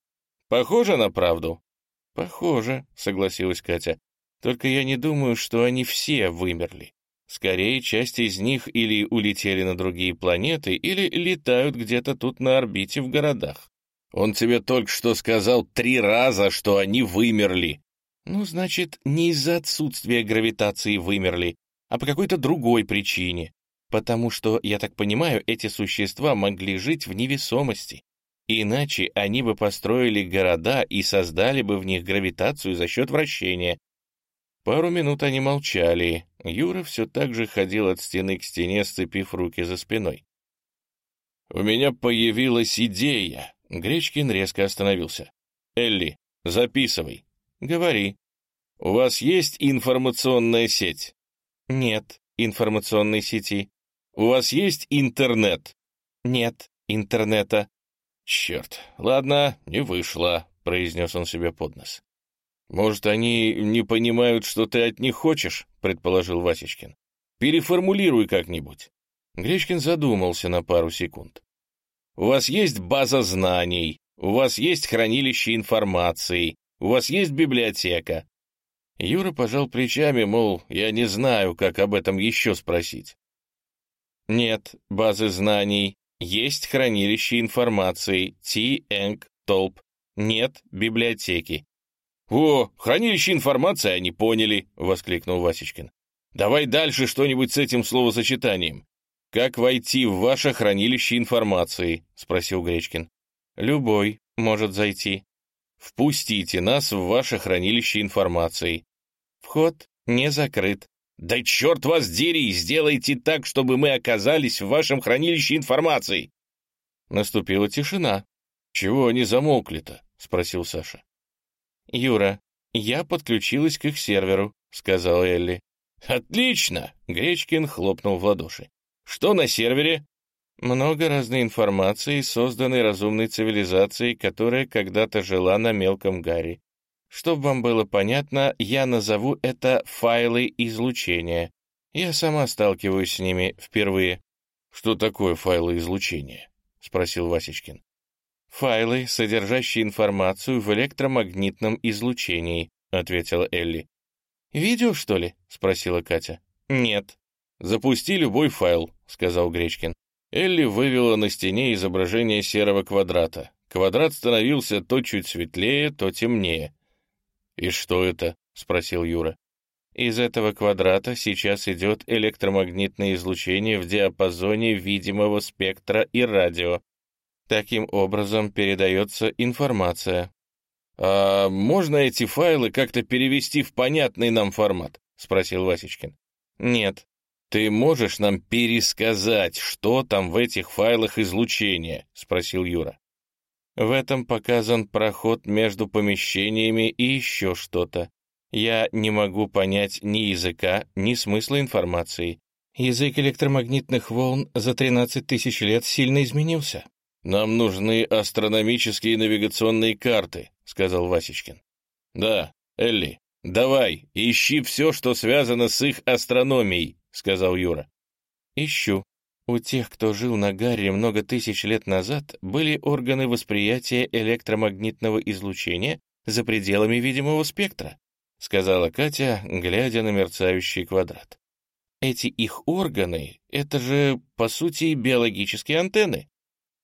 Похоже на правду? Похоже, согласилась Катя. Только я не думаю, что они все вымерли. Скорее, часть из них или улетели на другие планеты, или летают где-то тут на орбите в городах. Он тебе только что сказал три раза, что они вымерли. Ну, значит, не из-за отсутствия гравитации вымерли, а по какой-то другой причине. Потому что, я так понимаю, эти существа могли жить в невесомости. Иначе они бы построили города и создали бы в них гравитацию за счет вращения. Пару минут они молчали. Юра все так же ходил от стены к стене, сцепив руки за спиной. «У меня появилась идея!» Гречкин резко остановился. «Элли, записывай». «Говори». «У вас есть информационная сеть?» «Нет информационной сети». «У вас есть интернет?» «Нет интернета». «Черт, ладно, не вышло», — произнес он себе под нос. «Может, они не понимают, что ты от них хочешь?» — предположил Васечкин. «Переформулируй как-нибудь». Гречкин задумался на пару секунд. «У вас есть база знаний, у вас есть хранилище информации, у вас есть библиотека». Юра пожал плечами, мол, я не знаю, как об этом еще спросить. «Нет базы знаний, есть хранилище информации, Ти-Энг, Толп. Нет библиотеки. «О, хранилище информации они поняли!» — воскликнул Васечкин. «Давай дальше что-нибудь с этим словосочетанием. Как войти в ваше хранилище информации?» — спросил Гречкин. «Любой может зайти». «Впустите нас в ваше хранилище информации». «Вход не закрыт». «Да черт вас дери! Сделайте так, чтобы мы оказались в вашем хранилище информации!» Наступила тишина. «Чего они замолкли-то?» — спросил Саша. «Юра, я подключилась к их серверу», — сказал Элли. «Отлично!» — Гречкин хлопнул в ладоши. «Что на сервере?» «Много разной информации, созданной разумной цивилизацией, которая когда-то жила на мелком Гарри. Чтобы вам было понятно, я назову это файлы излучения. Я сама сталкиваюсь с ними впервые. — Что такое файлы излучения? — спросил Васечкин. «Файлы, содержащие информацию в электромагнитном излучении», — ответила Элли. «Видео, что ли?» — спросила Катя. «Нет». «Запусти любой файл», — сказал Гречкин. Элли вывела на стене изображение серого квадрата. Квадрат становился то чуть светлее, то темнее. «И что это?» — спросил Юра. «Из этого квадрата сейчас идет электромагнитное излучение в диапазоне видимого спектра и радио. Таким образом передается информация. «А можно эти файлы как-то перевести в понятный нам формат?» — спросил Васечкин. «Нет». «Ты можешь нам пересказать, что там в этих файлах излучения?» — спросил Юра. «В этом показан проход между помещениями и еще что-то. Я не могу понять ни языка, ни смысла информации. Язык электромагнитных волн за 13 тысяч лет сильно изменился. «Нам нужны астрономические навигационные карты», — сказал Васечкин. «Да, Элли, давай, ищи все, что связано с их астрономией», — сказал Юра. «Ищу. У тех, кто жил на Гарре много тысяч лет назад, были органы восприятия электромагнитного излучения за пределами видимого спектра», — сказала Катя, глядя на мерцающий квадрат. «Эти их органы — это же, по сути, биологические антенны.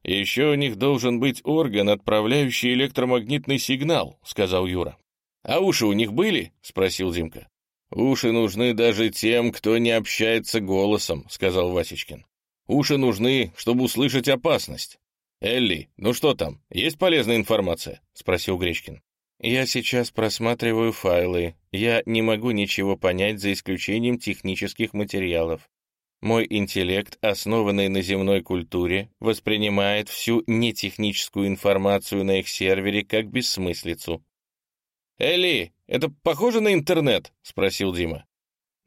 «Еще у них должен быть орган, отправляющий электромагнитный сигнал», — сказал Юра. «А уши у них были?» — спросил Димка. «Уши нужны даже тем, кто не общается голосом», — сказал Васечкин. «Уши нужны, чтобы услышать опасность». «Элли, ну что там, есть полезная информация?» — спросил Гречкин. «Я сейчас просматриваю файлы. Я не могу ничего понять за исключением технических материалов. Мой интеллект, основанный на земной культуре, воспринимает всю нетехническую информацию на их сервере как бессмыслицу. «Элли, это похоже на интернет?» — спросил Дима.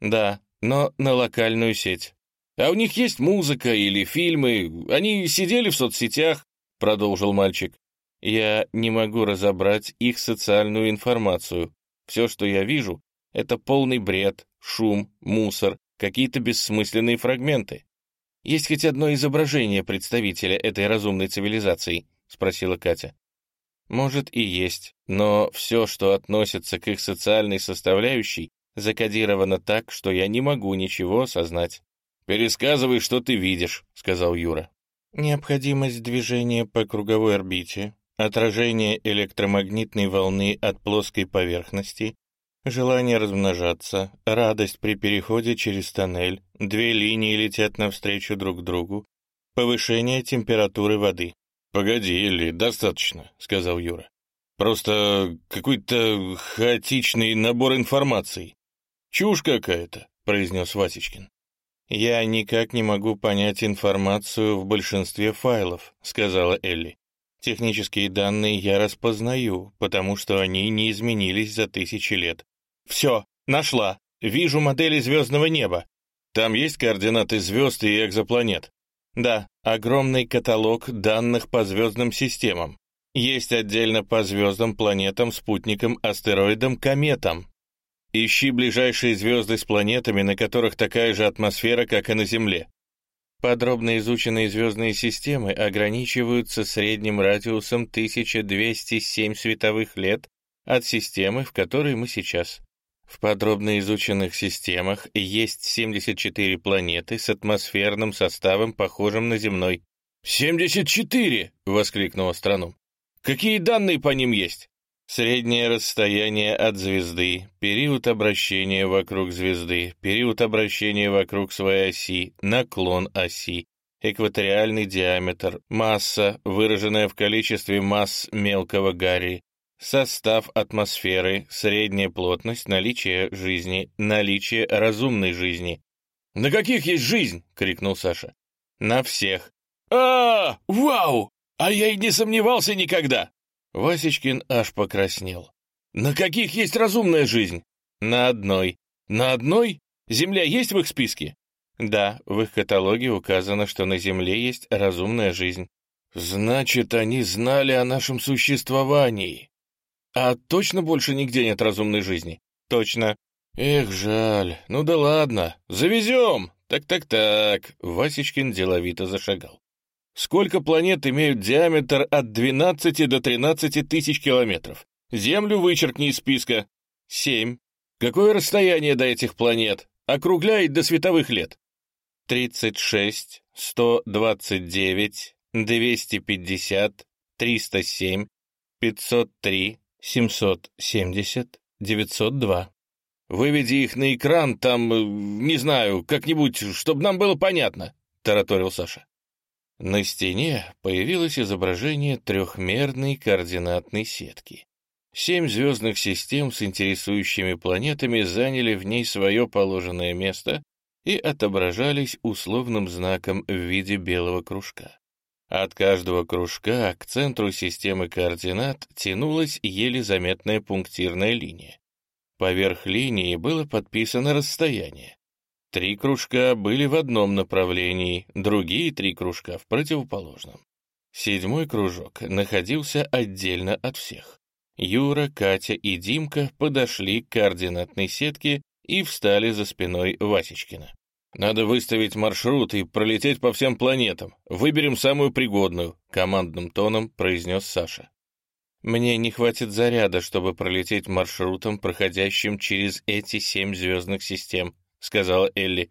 «Да, но на локальную сеть». «А у них есть музыка или фильмы? Они сидели в соцсетях?» — продолжил мальчик. «Я не могу разобрать их социальную информацию. Все, что я вижу, — это полный бред, шум, мусор, какие-то бессмысленные фрагменты. Есть хоть одно изображение представителя этой разумной цивилизации? спросила Катя. Может и есть, но все, что относится к их социальной составляющей, закодировано так, что я не могу ничего осознать. «Пересказывай, что ты видишь», — сказал Юра. Необходимость движения по круговой орбите, отражение электромагнитной волны от плоской поверхности, Желание размножаться, радость при переходе через тоннель, две линии летят навстречу друг другу, повышение температуры воды. «Погоди, или достаточно», — сказал Юра. «Просто какой-то хаотичный набор информации. Чушь какая-то», — произнес Васечкин. «Я никак не могу понять информацию в большинстве файлов», — сказала Элли. «Технические данные я распознаю, потому что они не изменились за тысячи лет. Все, нашла. Вижу модели звездного неба. Там есть координаты звезд и экзопланет? Да, огромный каталог данных по звездным системам. Есть отдельно по звездам, планетам, спутникам, астероидам, кометам. Ищи ближайшие звезды с планетами, на которых такая же атмосфера, как и на Земле. Подробно изученные звездные системы ограничиваются средним радиусом 1207 световых лет от системы, в которой мы сейчас. В подробно изученных системах есть 74 планеты с атмосферным составом, похожим на земной. «74!» — воскликнул астроном. «Какие данные по ним есть?» Среднее расстояние от звезды, период обращения вокруг звезды, период обращения вокруг своей оси, наклон оси, экваториальный диаметр, масса, выраженная в количестве масс мелкого гарри, Состав атмосферы, средняя плотность, наличие жизни, наличие разумной жизни. «На каких есть жизнь?» — крикнул Саша. «На всех». а, Вау! А я и не сомневался никогда!» Васечкин аж покраснел. «На каких есть разумная жизнь?» «На одной». «На одной? Земля есть в их списке?» «Да, в их каталоге указано, что на Земле есть разумная жизнь». «Значит, они знали о нашем существовании», «А точно больше нигде нет разумной жизни?» «Точно». «Эх, жаль. Ну да ладно. Завезем!» «Так-так-так». Васечкин деловито зашагал. Сколько планет имеют диаметр от 12 до 13 тысяч километров? Землю вычеркни из списка. Семь. Какое расстояние до этих планет? Округляй до световых лет. 36, 129, 250, 307, 503, 770, 902. Выведи их на экран, там, э, не знаю, как-нибудь, чтобы нам было понятно, — тараторил Саша. На стене появилось изображение трехмерной координатной сетки. Семь звездных систем с интересующими планетами заняли в ней свое положенное место и отображались условным знаком в виде белого кружка. От каждого кружка к центру системы координат тянулась еле заметная пунктирная линия. Поверх линии было подписано расстояние. Три кружка были в одном направлении, другие три кружка в противоположном. Седьмой кружок находился отдельно от всех. Юра, Катя и Димка подошли к координатной сетке и встали за спиной Васечкина. «Надо выставить маршрут и пролететь по всем планетам. Выберем самую пригодную», — командным тоном произнес Саша. «Мне не хватит заряда, чтобы пролететь маршрутом, проходящим через эти семь звездных систем», — сказала Элли.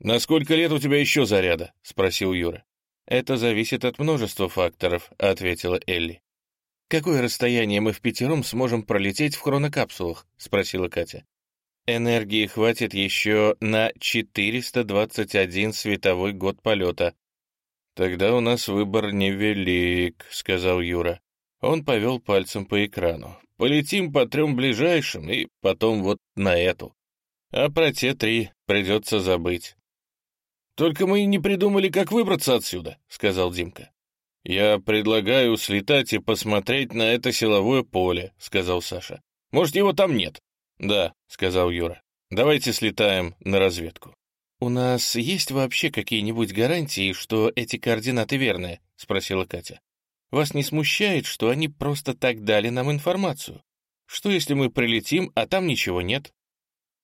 «На сколько лет у тебя еще заряда?» — спросил Юра. «Это зависит от множества факторов», — ответила Элли. «Какое расстояние мы в пятером сможем пролететь в хронокапсулах?» — спросила Катя. «Энергии хватит еще на 421 световой год полета». «Тогда у нас выбор невелик», — сказал Юра. Он повел пальцем по экрану. «Полетим по трем ближайшим и потом вот на эту». А про те три придется забыть. «Только мы не придумали, как выбраться отсюда», — сказал Димка. «Я предлагаю слетать и посмотреть на это силовое поле», — сказал Саша. «Может, его там нет?» «Да», — сказал Юра. «Давайте слетаем на разведку». «У нас есть вообще какие-нибудь гарантии, что эти координаты верные?» — спросила Катя. «Вас не смущает, что они просто так дали нам информацию? Что, если мы прилетим, а там ничего нет?»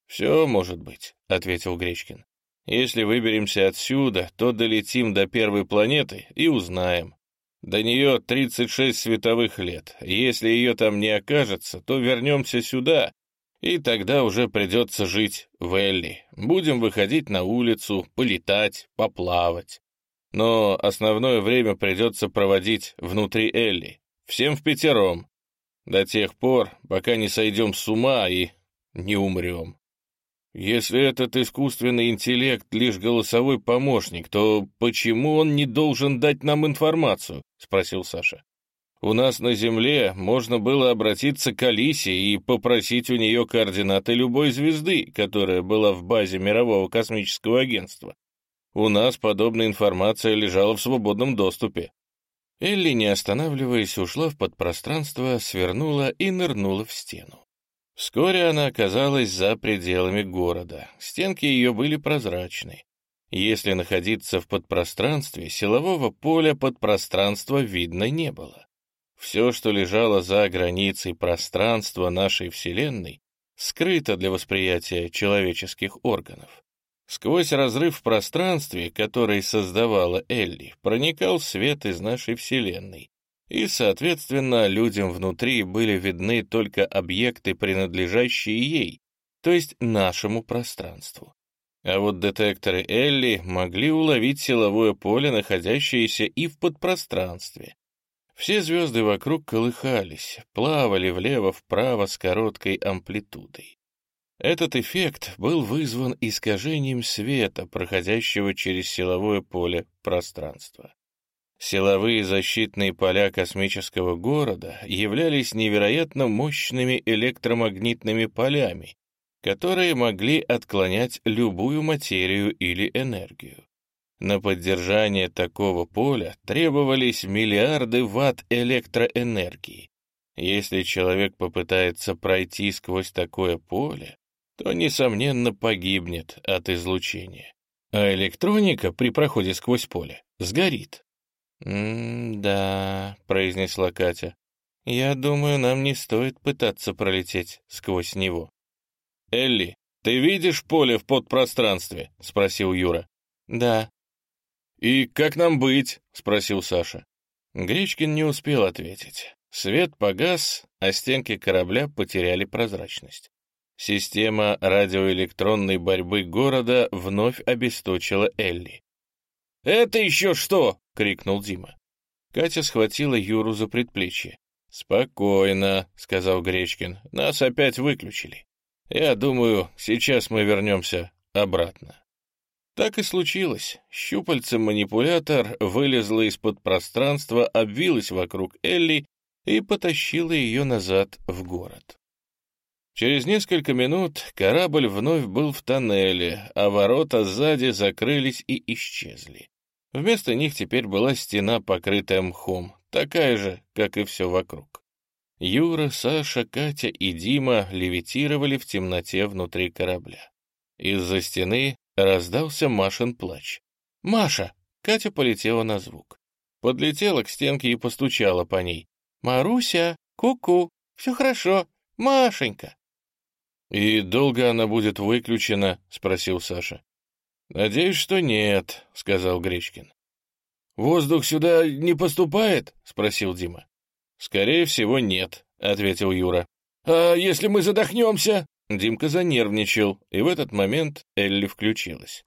«Все может быть», — ответил Гречкин. «Если выберемся отсюда, то долетим до первой планеты и узнаем. До нее 36 световых лет. Если ее там не окажется, то вернемся сюда, и тогда уже придется жить в Элли. Будем выходить на улицу, полетать, поплавать. Но основное время придется проводить внутри Элли, всем в пятером, до тех пор, пока не сойдем с ума и не умрем. Если этот искусственный интеллект лишь голосовой помощник, то почему он не должен дать нам информацию? Спросил Саша. У нас на Земле можно было обратиться к Алисе и попросить у нее координаты любой звезды, которая была в базе Мирового космического агентства. У нас подобная информация лежала в свободном доступе. Элли, не останавливаясь, ушла в подпространство, свернула и нырнула в стену. Вскоре она оказалась за пределами города. Стенки ее были прозрачны. Если находиться в подпространстве, силового поля подпространства видно не было. Все, что лежало за границей пространства нашей Вселенной, скрыто для восприятия человеческих органов. Сквозь разрыв в пространстве, который создавала Элли, проникал свет из нашей Вселенной, и, соответственно, людям внутри были видны только объекты, принадлежащие ей, то есть нашему пространству. А вот детекторы Элли могли уловить силовое поле, находящееся и в подпространстве. Все звезды вокруг колыхались, плавали влево-вправо с короткой амплитудой. Этот эффект был вызван искажением света, проходящего через силовое поле пространства. Силовые защитные поля космического города являлись невероятно мощными электромагнитными полями, которые могли отклонять любую материю или энергию. На поддержание такого поля требовались миллиарды ватт электроэнергии. Если человек попытается пройти сквозь такое поле, то, несомненно, погибнет от излучения. А электроника при проходе сквозь поле сгорит. «М-да», — произнесла Катя. «Я думаю, нам не стоит пытаться пролететь сквозь него». «Элли, ты видишь поле в подпространстве?» — спросил Юра. «Да». «И как нам быть?» — спросил Саша. Гречкин не успел ответить. Свет погас, а стенки корабля потеряли прозрачность. Система радиоэлектронной борьбы города вновь обесточила Элли. «Это еще что?» — крикнул Дима. Катя схватила Юру за предплечье. «Спокойно», — сказал Гречкин, — «нас опять выключили. Я думаю, сейчас мы вернемся обратно». Так и случилось. Щупальцем-манипулятор вылезла из-под пространства, обвилась вокруг Элли и потащила ее назад в город. Через несколько минут корабль вновь был в тоннеле, а ворота сзади закрылись и исчезли. Вместо них теперь была стена, покрытая мхом, такая же, как и все вокруг. Юра, Саша, Катя и Дима левитировали в темноте внутри корабля. Из-за стены раздался Машин плач. «Маша!» — Катя полетела на звук. Подлетела к стенке и постучала по ней. «Маруся! Ку-ку! Все хорошо! Машенька!» «И долго она будет выключена?» — спросил Саша. «Надеюсь, что нет», — сказал Гречкин. «Воздух сюда не поступает?» — спросил Дима. «Скорее всего, нет», — ответил Юра. «А если мы задохнемся?» Димка занервничал, и в этот момент Элли включилась.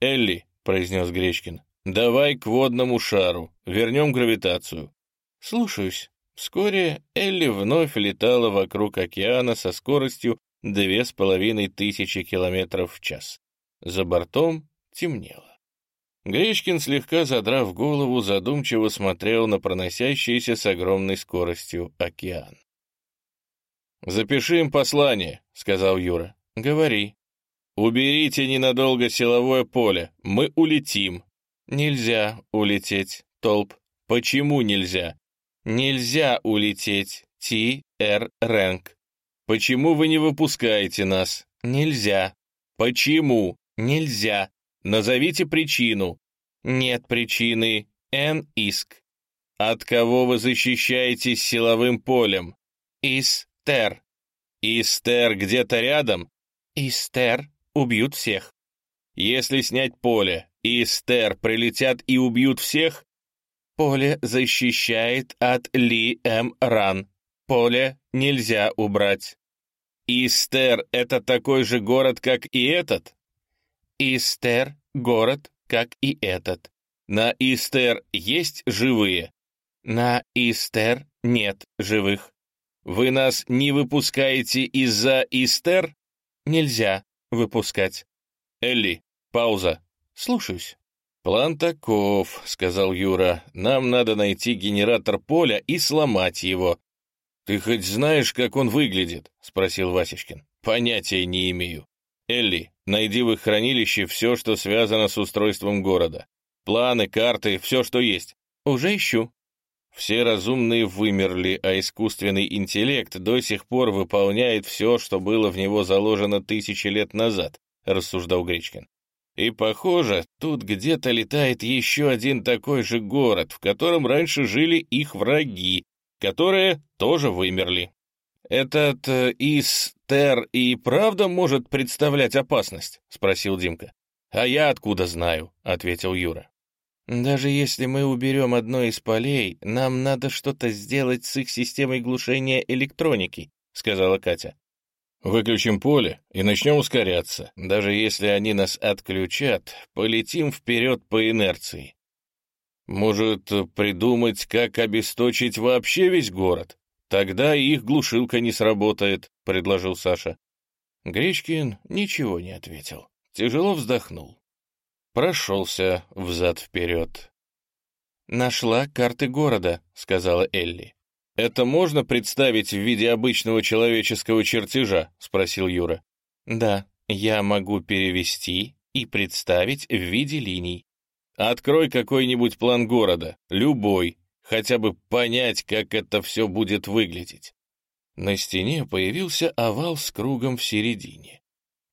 «Элли», — произнес Гречкин, — «давай к водному шару, вернем гравитацию». «Слушаюсь». Вскоре Элли вновь летала вокруг океана со скоростью две с половиной тысячи километров в час. За бортом темнело. Гречкин, слегка задрав голову, задумчиво смотрел на проносящийся с огромной скоростью океан. «Запиши им послание», — сказал Юра. «Говори». «Уберите ненадолго силовое поле, мы улетим». «Нельзя улететь, Толп». «Почему нельзя?» «Нельзя улететь, Ти-Р Рэнк». «Почему вы не выпускаете нас?» «Нельзя». «Почему?» Нельзя. Назовите причину. Нет причины. Н-иск. От кого вы защищаетесь силовым полем? Истер. Истер где-то рядом? Истер. Убьют всех. Если снять поле, Истер прилетят и убьют всех? Поле защищает от Ли М. Ран. Поле нельзя убрать. Истер — это такой же город, как и этот? Истер — город, как и этот. На Истер есть живые? На Истер нет живых. Вы нас не выпускаете из-за Истер? Нельзя выпускать. Элли, пауза. Слушаюсь. «План таков», — сказал Юра. «Нам надо найти генератор поля и сломать его». «Ты хоть знаешь, как он выглядит?» — спросил Васечкин. «Понятия не имею». «Элли, найди в их хранилище все, что связано с устройством города. Планы, карты, все, что есть. Уже ищу». Все разумные вымерли, а искусственный интеллект до сих пор выполняет все, что было в него заложено тысячи лет назад, рассуждал Гречкин. И, похоже, тут где-то летает еще один такой же город, в котором раньше жили их враги, которые тоже вымерли. «Этот э, Истер и правда может представлять опасность?» — спросил Димка. «А я откуда знаю?» — ответил Юра. «Даже если мы уберем одно из полей, нам надо что-то сделать с их системой глушения электроники», — сказала Катя. «Выключим поле и начнем ускоряться. Даже если они нас отключат, полетим вперед по инерции. Может, придумать, как обесточить вообще весь город?» «Тогда их глушилка не сработает», — предложил Саша. Гречкин ничего не ответил. Тяжело вздохнул. Прошелся взад-вперед. «Нашла карты города», — сказала Элли. «Это можно представить в виде обычного человеческого чертежа?» — спросил Юра. «Да, я могу перевести и представить в виде линий». «Открой какой-нибудь план города, любой, хотя бы понять, как это все будет выглядеть. На стене появился овал с кругом в середине.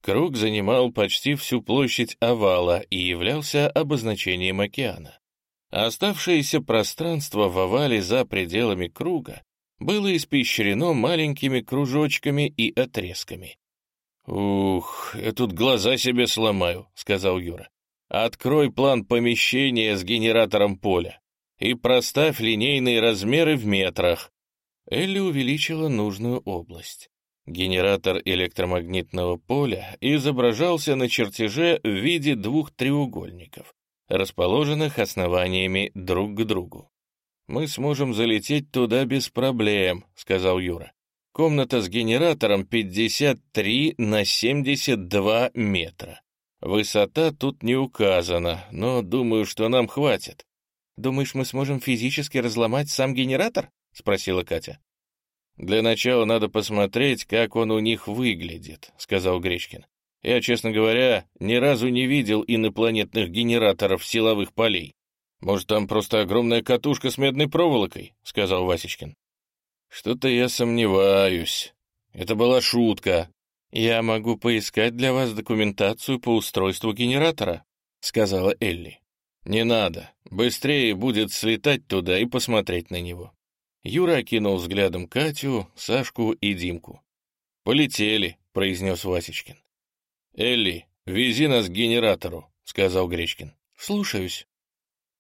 Круг занимал почти всю площадь овала и являлся обозначением океана. Оставшееся пространство в овале за пределами круга было испещрено маленькими кружочками и отрезками. «Ух, я тут глаза себе сломаю», — сказал Юра. Открой план помещения с генератором поля и проставь линейные размеры в метрах». Элли увеличила нужную область. Генератор электромагнитного поля изображался на чертеже в виде двух треугольников, расположенных основаниями друг к другу. «Мы сможем залететь туда без проблем», — сказал Юра. «Комната с генератором 53 на 72 метра. Высота тут не указана, но думаю, что нам хватит». «Думаешь, мы сможем физически разломать сам генератор?» — спросила Катя. «Для начала надо посмотреть, как он у них выглядит», — сказал Гречкин. «Я, честно говоря, ни разу не видел инопланетных генераторов силовых полей. Может, там просто огромная катушка с медной проволокой?» — сказал Васечкин. «Что-то я сомневаюсь. Это была шутка». «Я могу поискать для вас документацию по устройству генератора», — сказала Элли. «Не надо. Быстрее будет слетать туда и посмотреть на него». Юра окинул взглядом Катю, Сашку и Димку. «Полетели», — произнес Васечкин. «Элли, вези нас к генератору», — сказал Гречкин. «Слушаюсь».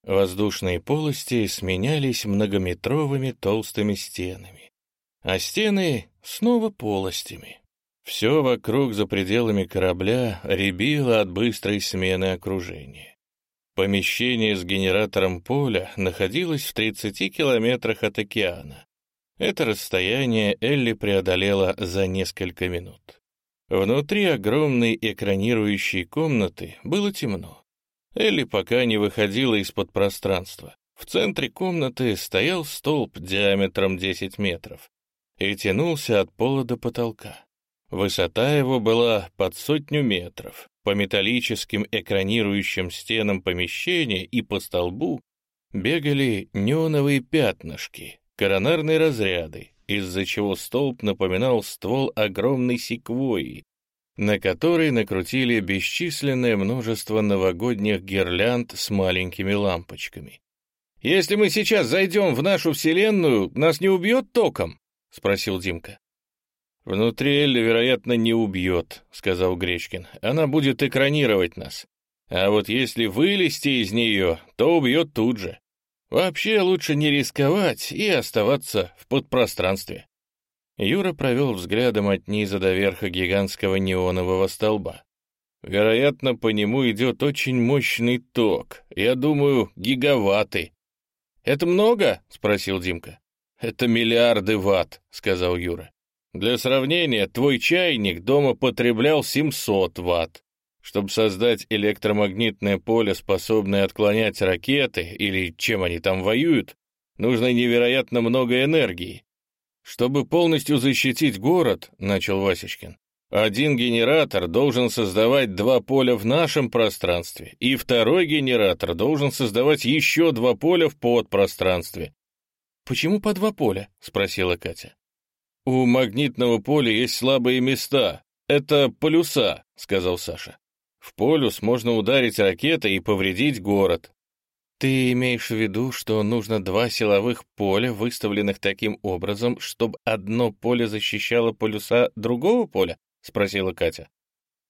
Воздушные полости сменялись многометровыми толстыми стенами, а стены снова полостями. Все вокруг за пределами корабля рябило от быстрой смены окружения. Помещение с генератором поля находилось в 30 километрах от океана. Это расстояние Элли преодолела за несколько минут. Внутри огромной экранирующей комнаты было темно. Элли пока не выходила из-под пространства. В центре комнаты стоял столб диаметром 10 метров и тянулся от пола до потолка. Высота его была под сотню метров. По металлическим экранирующим стенам помещения и по столбу бегали неоновые пятнышки, коронарные разряды, из-за чего столб напоминал ствол огромной секвойи, на который накрутили бесчисленное множество новогодних гирлянд с маленькими лампочками. «Если мы сейчас зайдем в нашу Вселенную, нас не убьет током?» — спросил Димка. «Внутри Элли, вероятно, не убьет», — сказал Гречкин. «Она будет экранировать нас. А вот если вылезти из нее, то убьет тут же. Вообще лучше не рисковать и оставаться в подпространстве». Юра провел взглядом от низа до верха гигантского неонового столба. Вероятно, по нему идет очень мощный ток. Я думаю, гигаватты. «Это много?» — спросил Димка. «Это миллиарды ватт», — сказал Юра. «Для сравнения, твой чайник дома потреблял 700 ватт. Чтобы создать электромагнитное поле, способное отклонять ракеты, или чем они там воюют, нужно невероятно много энергии. «Чтобы полностью защитить город», — начал Васечкин, «один генератор должен создавать два поля в нашем пространстве, и второй генератор должен создавать еще два поля в подпространстве». «Почему по два поля?» — спросила Катя. «У магнитного поля есть слабые места. Это полюса», — сказал Саша. «В полюс можно ударить ракетой и повредить город. «Ты имеешь в виду, что нужно два силовых поля, выставленных таким образом, чтобы одно поле защищало полюса другого поля?» — спросила Катя.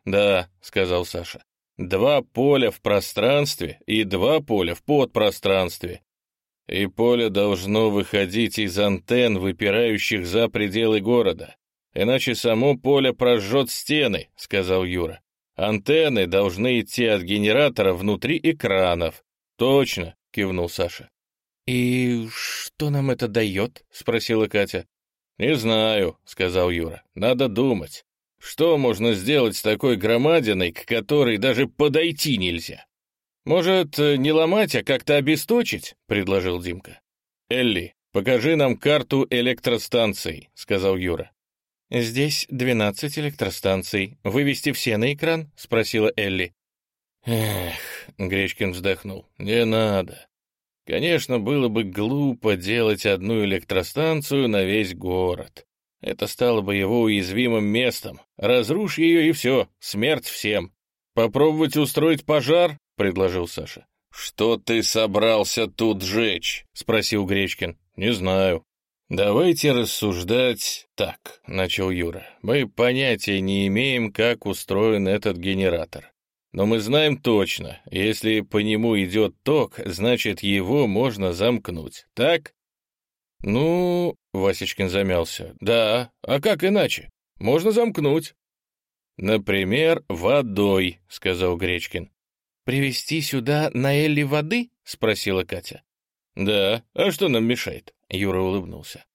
«Да», — сказал Саша. «Два поля в пространстве и два поля в подпространстве. И поле должно выходить из антенн, выпирающих за пределы города. Иначе само поле прожжет стены», — сказал Юра. «Антенны должны идти от генератора внутри экранов, «Точно», — кивнул Саша. «И что нам это дает?» — спросила Катя. «Не знаю», — сказал Юра. «Надо думать. Что можно сделать с такой громадиной, к которой даже подойти нельзя?» «Может, не ломать, а как-то обесточить?» — предложил Димка. «Элли, покажи нам карту электростанций», — сказал Юра. «Здесь двенадцать электростанций. Вывести все на экран?» — спросила Элли. «Эх», — Гречкин вздохнул, — «не надо. Конечно, было бы глупо делать одну электростанцию на весь город. Это стало бы его уязвимым местом. Разрушь ее и все, смерть всем. Попробовать устроить пожар?» — предложил Саша. «Что ты собрался тут жечь?» — спросил Гречкин. «Не знаю». «Давайте рассуждать так», — начал Юра. «Мы понятия не имеем, как устроен этот генератор. Но мы знаем точно, если по нему идет ток, значит, его можно замкнуть, так? Ну, Васечкин замялся. Да, а как иначе? Можно замкнуть. Например, водой, сказал Гречкин. Привезти сюда на Элли воды? спросила Катя. Да, а что нам мешает? Юра улыбнулся.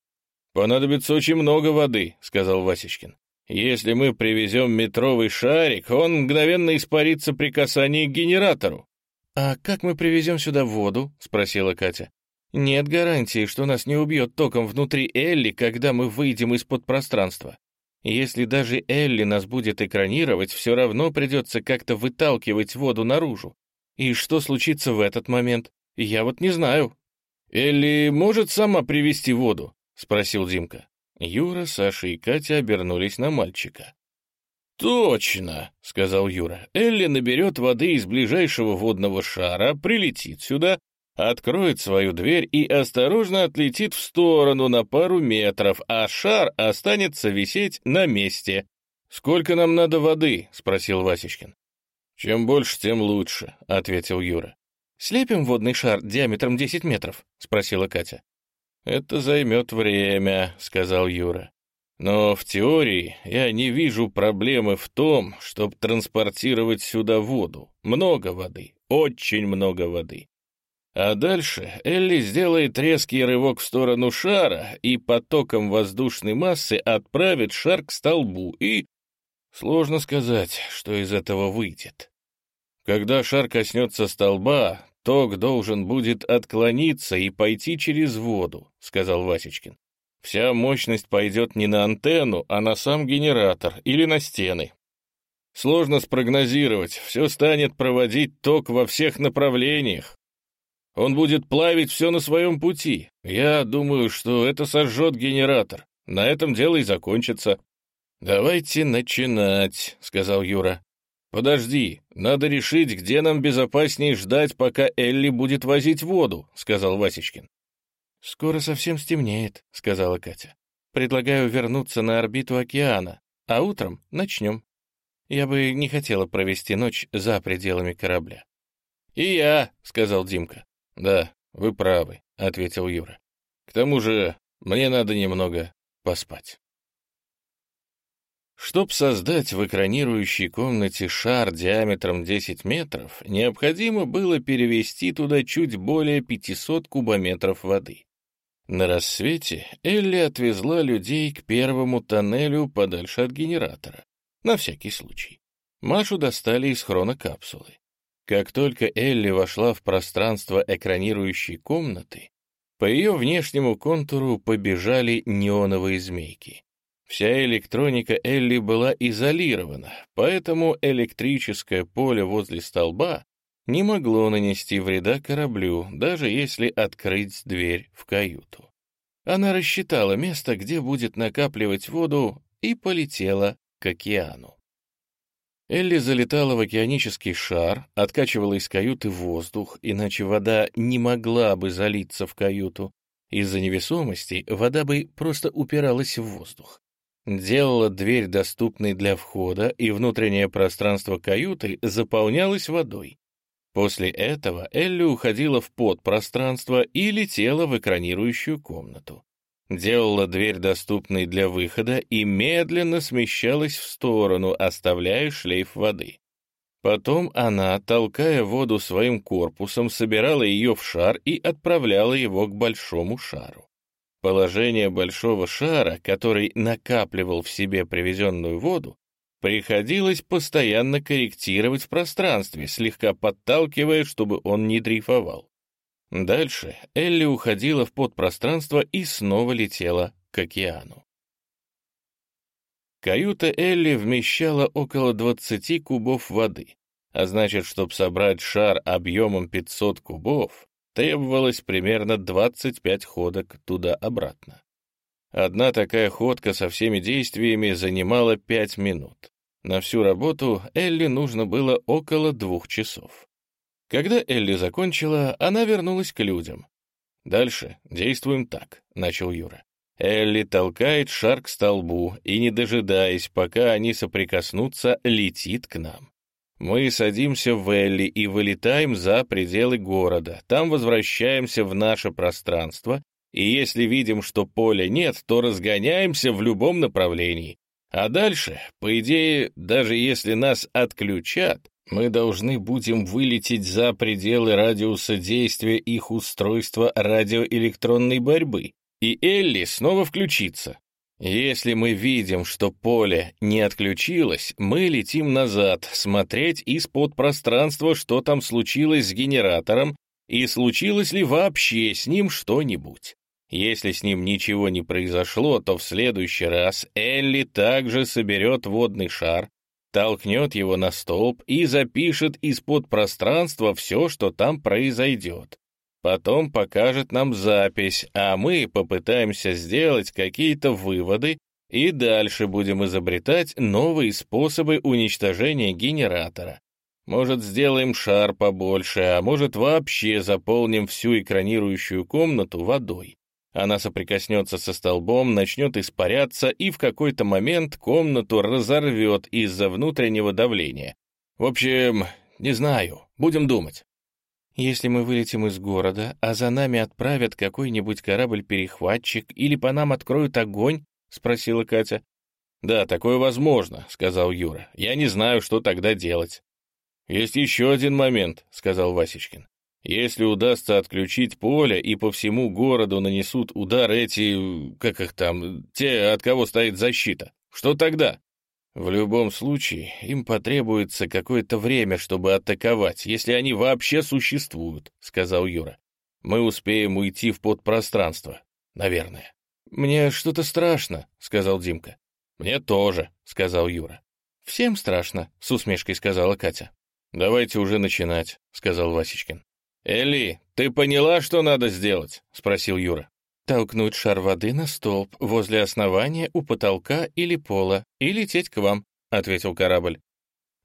«Понадобится очень много воды», — сказал Васечкин. «Если мы привезем метровый шарик, он мгновенно испарится при касании к генератору». «А как мы привезем сюда воду?» — спросила Катя. «Нет гарантии, что нас не убьет током внутри Элли, когда мы выйдем из-под пространства. Если даже Элли нас будет экранировать, все равно придется как-то выталкивать воду наружу. И что случится в этот момент? Я вот не знаю». «Элли может сама привезти воду?» — спросил Димка. Юра, Саша и Катя обернулись на мальчика. «Точно!» — сказал Юра. «Элли наберет воды из ближайшего водного шара, прилетит сюда, откроет свою дверь и осторожно отлетит в сторону на пару метров, а шар останется висеть на месте. «Сколько нам надо воды?» — спросил Васечкин. «Чем больше, тем лучше», — ответил Юра. «Слепим водный шар диаметром 10 метров?» — спросила Катя. «Это займет время», — сказал Юра. «Но в теории я не вижу проблемы в том, чтобы транспортировать сюда воду. Много воды, очень много воды. А дальше Элли сделает резкий рывок в сторону шара и потоком воздушной массы отправит шар к столбу, и... Сложно сказать, что из этого выйдет. Когда шар коснется столба, ток должен будет отклониться и пойти через воду», — сказал Васечкин. «Вся мощность пойдет не на антенну, а на сам генератор или на стены. Сложно спрогнозировать, все станет проводить ток во всех направлениях. Он будет плавить все на своем пути. Я думаю, что это сожжет генератор. На этом дело и закончится». «Давайте начинать», — сказал Юра. «Подожди, надо решить, где нам безопаснее ждать, пока Элли будет возить воду», — сказал Васечкин. «Скоро совсем стемнеет», — сказала Катя. «Предлагаю вернуться на орбиту океана, а утром начнем. Я бы не хотела провести ночь за пределами корабля». «И я», — сказал Димка. «Да, вы правы», — ответил Юра. «К тому же мне надо немного поспать». Чтобы создать в экранирующей комнате шар диаметром 10 метров, необходимо было перевести туда чуть более 500 кубометров воды. На рассвете Элли отвезла людей к первому тоннелю подальше от генератора, на всякий случай. Машу достали из хронокапсулы. Как только Элли вошла в пространство экранирующей комнаты, по ее внешнему контуру побежали неоновые змейки. Вся электроника Элли была изолирована, поэтому электрическое поле возле столба не могло нанести вреда кораблю, даже если открыть дверь в каюту. Она рассчитала место, где будет накапливать воду, и полетела к океану. Элли залетала в океанический шар, откачивала из каюты воздух, иначе вода не могла бы залиться в каюту. Из-за невесомости вода бы просто упиралась в воздух делала дверь доступной для входа, и внутреннее пространство каюты заполнялось водой. После этого Элли уходила в подпространство и летела в экранирующую комнату. Делала дверь доступной для выхода и медленно смещалась в сторону, оставляя шлейф воды. Потом она, толкая воду своим корпусом, собирала ее в шар и отправляла его к большому шару. Положение большого шара, который накапливал в себе привезенную воду, приходилось постоянно корректировать в пространстве, слегка подталкивая, чтобы он не дрейфовал. Дальше Элли уходила в подпространство и снова летела к океану. Каюта Элли вмещала около 20 кубов воды, а значит, чтобы собрать шар объемом 500 кубов, требовалось примерно 25 ходок туда-обратно. Одна такая ходка со всеми действиями занимала 5 минут. На всю работу Элли нужно было около двух часов. Когда Элли закончила, она вернулась к людям. «Дальше действуем так», — начал Юра. Элли толкает шар к столбу и, не дожидаясь, пока они соприкоснутся, летит к нам. Мы садимся в Элли и вылетаем за пределы города. Там возвращаемся в наше пространство, и если видим, что поля нет, то разгоняемся в любом направлении. А дальше, по идее, даже если нас отключат, мы должны будем вылететь за пределы радиуса действия их устройства радиоэлектронной борьбы, и Элли снова включится. Если мы видим, что поле не отключилось, мы летим назад, смотреть из-под пространства, что там случилось с генератором и случилось ли вообще с ним что-нибудь. Если с ним ничего не произошло, то в следующий раз Элли также соберет водный шар, толкнет его на столб и запишет из-под пространства все, что там произойдет. Потом покажет нам запись, а мы попытаемся сделать какие-то выводы и дальше будем изобретать новые способы уничтожения генератора. Может, сделаем шар побольше, а может, вообще заполним всю экранирующую комнату водой. Она соприкоснется со столбом, начнет испаряться и в какой-то момент комнату разорвет из-за внутреннего давления. В общем, не знаю, будем думать. Если мы вылетим из города, а за нами отправят какой-нибудь корабль-перехватчик или по нам откроют огонь, — спросила Катя. «Да, такое возможно», — сказал Юра. «Я не знаю, что тогда делать». «Есть еще один момент», — сказал Васечкин. «Если удастся отключить поле и по всему городу нанесут удар эти... как их там... те, от кого стоит защита, что тогда?» В любом случае, им потребуется какое-то время, чтобы атаковать, если они вообще существуют, сказал Юра. Мы успеем уйти в подпространство, наверное. Мне что-то страшно, сказал Димка. Мне тоже, сказал Юра. Всем страшно, с усмешкой сказала Катя. Давайте уже начинать, сказал Васечкин. Эли, ты поняла, что надо сделать? спросил Юра. Толкнуть шар воды на столб возле основания у потолка или пола и лететь к вам, ответил корабль.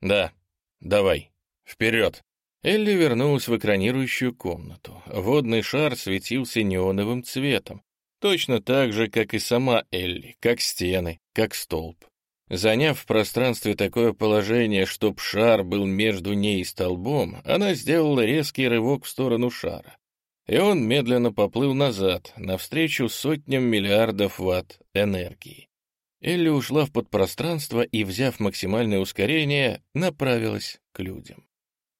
Да, давай, вперед. Элли вернулась в экранирующую комнату. Водный шар светился неоновым цветом, точно так же, как и сама Элли, как стены, как столб. Заняв в пространстве такое положение, чтоб шар был между ней и столбом, она сделала резкий рывок в сторону шара и он медленно поплыл назад, навстречу сотням миллиардов ватт энергии. Элли ушла в подпространство и, взяв максимальное ускорение, направилась к людям.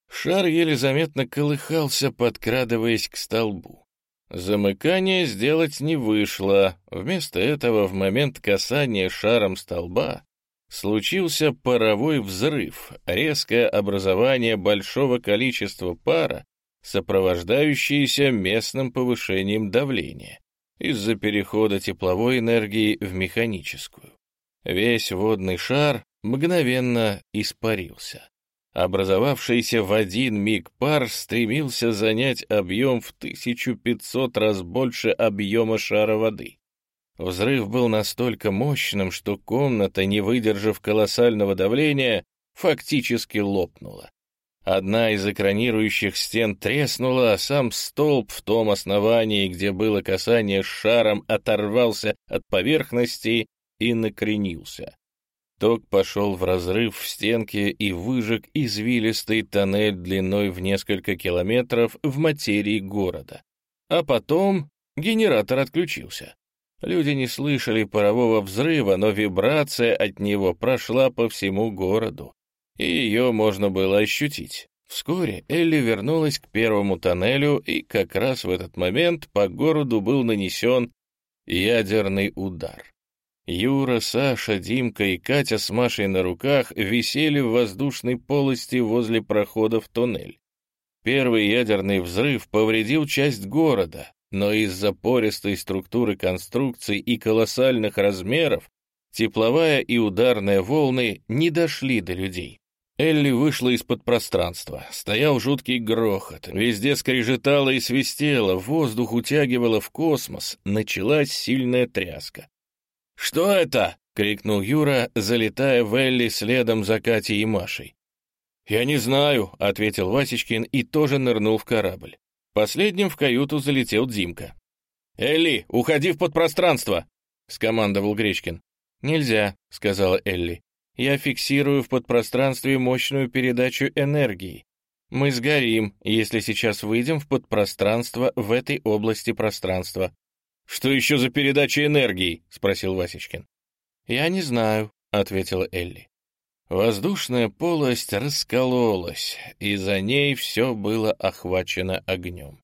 Шар еле заметно колыхался, подкрадываясь к столбу. Замыкание сделать не вышло. Вместо этого в момент касания шаром столба случился паровой взрыв, резкое образование большого количества пара, сопровождающиеся местным повышением давления из-за перехода тепловой энергии в механическую. Весь водный шар мгновенно испарился. Образовавшийся в один миг пар стремился занять объем в 1500 раз больше объема шара воды. Взрыв был настолько мощным, что комната, не выдержав колоссального давления, фактически лопнула. Одна из экранирующих стен треснула, а сам столб в том основании, где было касание с шаром, оторвался от поверхности и накренился. Ток пошел в разрыв в стенке и выжег извилистый тоннель длиной в несколько километров в материи города. А потом генератор отключился. Люди не слышали парового взрыва, но вибрация от него прошла по всему городу и ее можно было ощутить. Вскоре Элли вернулась к первому тоннелю, и как раз в этот момент по городу был нанесен ядерный удар. Юра, Саша, Димка и Катя с Машей на руках висели в воздушной полости возле прохода в туннель. Первый ядерный взрыв повредил часть города, но из-за пористой структуры конструкций и колоссальных размеров тепловая и ударная волны не дошли до людей. Элли вышла из-под пространства. Стоял жуткий грохот. Везде скрежетало и свистело, воздух утягивало в космос. Началась сильная тряска. «Что это?» — крикнул Юра, залетая в Элли следом за Катей и Машей. «Я не знаю», — ответил Васечкин и тоже нырнул в корабль. Последним в каюту залетел Димка. «Элли, уходи в подпространство!» — скомандовал Гречкин. «Нельзя», — сказала Элли. я фиксирую в подпространстве мощную передачу энергии. Мы сгорим, если сейчас выйдем в подпространство в этой области пространства. «Что еще за передача энергии?» — спросил Васечкин. «Я не знаю», — ответила Элли. Воздушная полость раскололась, и за ней все было охвачено огнем.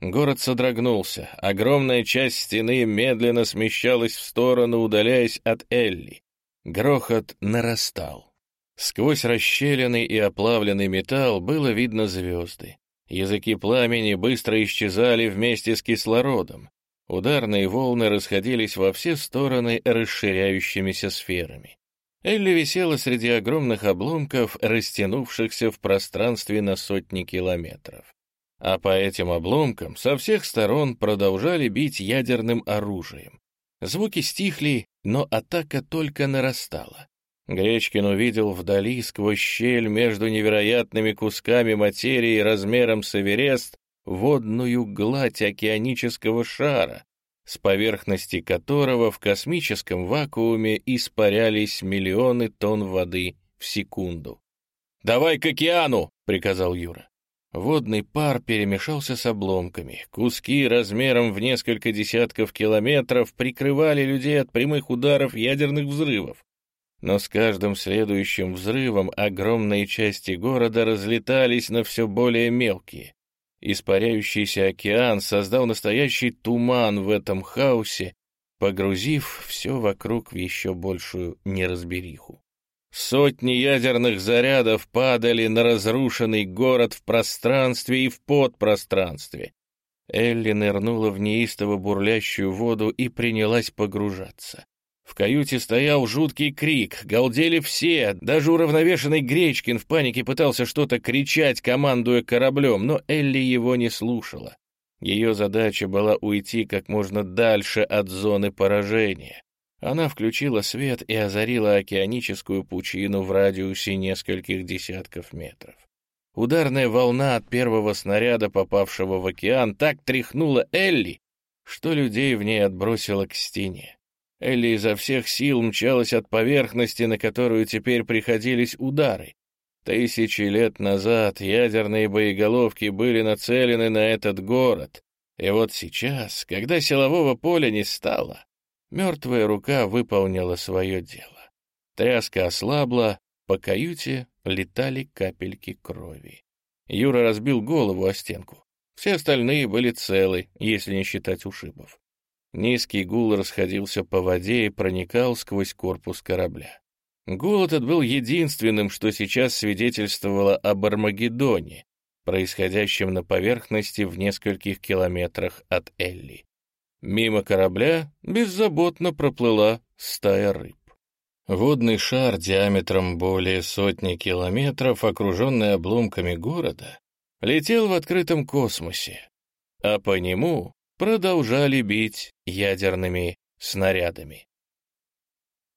Город содрогнулся, огромная часть стены медленно смещалась в сторону, удаляясь от Элли. Грохот нарастал. Сквозь расщелины и оплавленный металл было видно звезды. Языки пламени быстро исчезали вместе с кислородом. Ударные волны расходились во все стороны расширяющимися сферами. Элли висела среди огромных обломков, растянувшихся в пространстве на сотни километров. А по этим обломкам со всех сторон продолжали бить ядерным оружием. Звуки стихли, но атака только нарастала. Гречкин увидел вдали сквозь щель между невероятными кусками материи размером с Эверест водную гладь океанического шара, с поверхности которого в космическом вакууме испарялись миллионы тонн воды в секунду. «Давай к океану!» — приказал Юра. Водный пар перемешался с обломками. Куски размером в несколько десятков километров прикрывали людей от прямых ударов ядерных взрывов. Но с каждым следующим взрывом огромные части города разлетались на все более мелкие. Испаряющийся океан создал настоящий туман в этом хаосе, погрузив все вокруг в еще большую неразбериху. Сотни ядерных зарядов падали на разрушенный город в пространстве и в подпространстве. Элли нырнула в неистово бурлящую воду и принялась погружаться. В каюте стоял жуткий крик, галдели все, даже уравновешенный Гречкин в панике пытался что-то кричать, командуя кораблем, но Элли его не слушала. Ее задача была уйти как можно дальше от зоны поражения. Она включила свет и озарила океаническую пучину в радиусе нескольких десятков метров. Ударная волна от первого снаряда, попавшего в океан, так тряхнула Элли, что людей в ней отбросило к стене. Элли изо всех сил мчалась от поверхности, на которую теперь приходились удары. Тысячи лет назад ядерные боеголовки были нацелены на этот город, и вот сейчас, когда силового поля не стало, мертвая рука выполнила свое дело. Тряска ослабла, по каюте летали капельки крови. Юра разбил голову о стенку. Все остальные были целы, если не считать ушибов. Низкий гул расходился по воде и проникал сквозь корпус корабля. Гул этот был единственным, что сейчас свидетельствовало об Армагеддоне, происходящем на поверхности в нескольких километрах от Элли. Мимо корабля беззаботно проплыла стая рыб. Водный шар диаметром более сотни километров, окруженный обломками города, летел в открытом космосе, а по нему продолжали бить ядерными снарядами.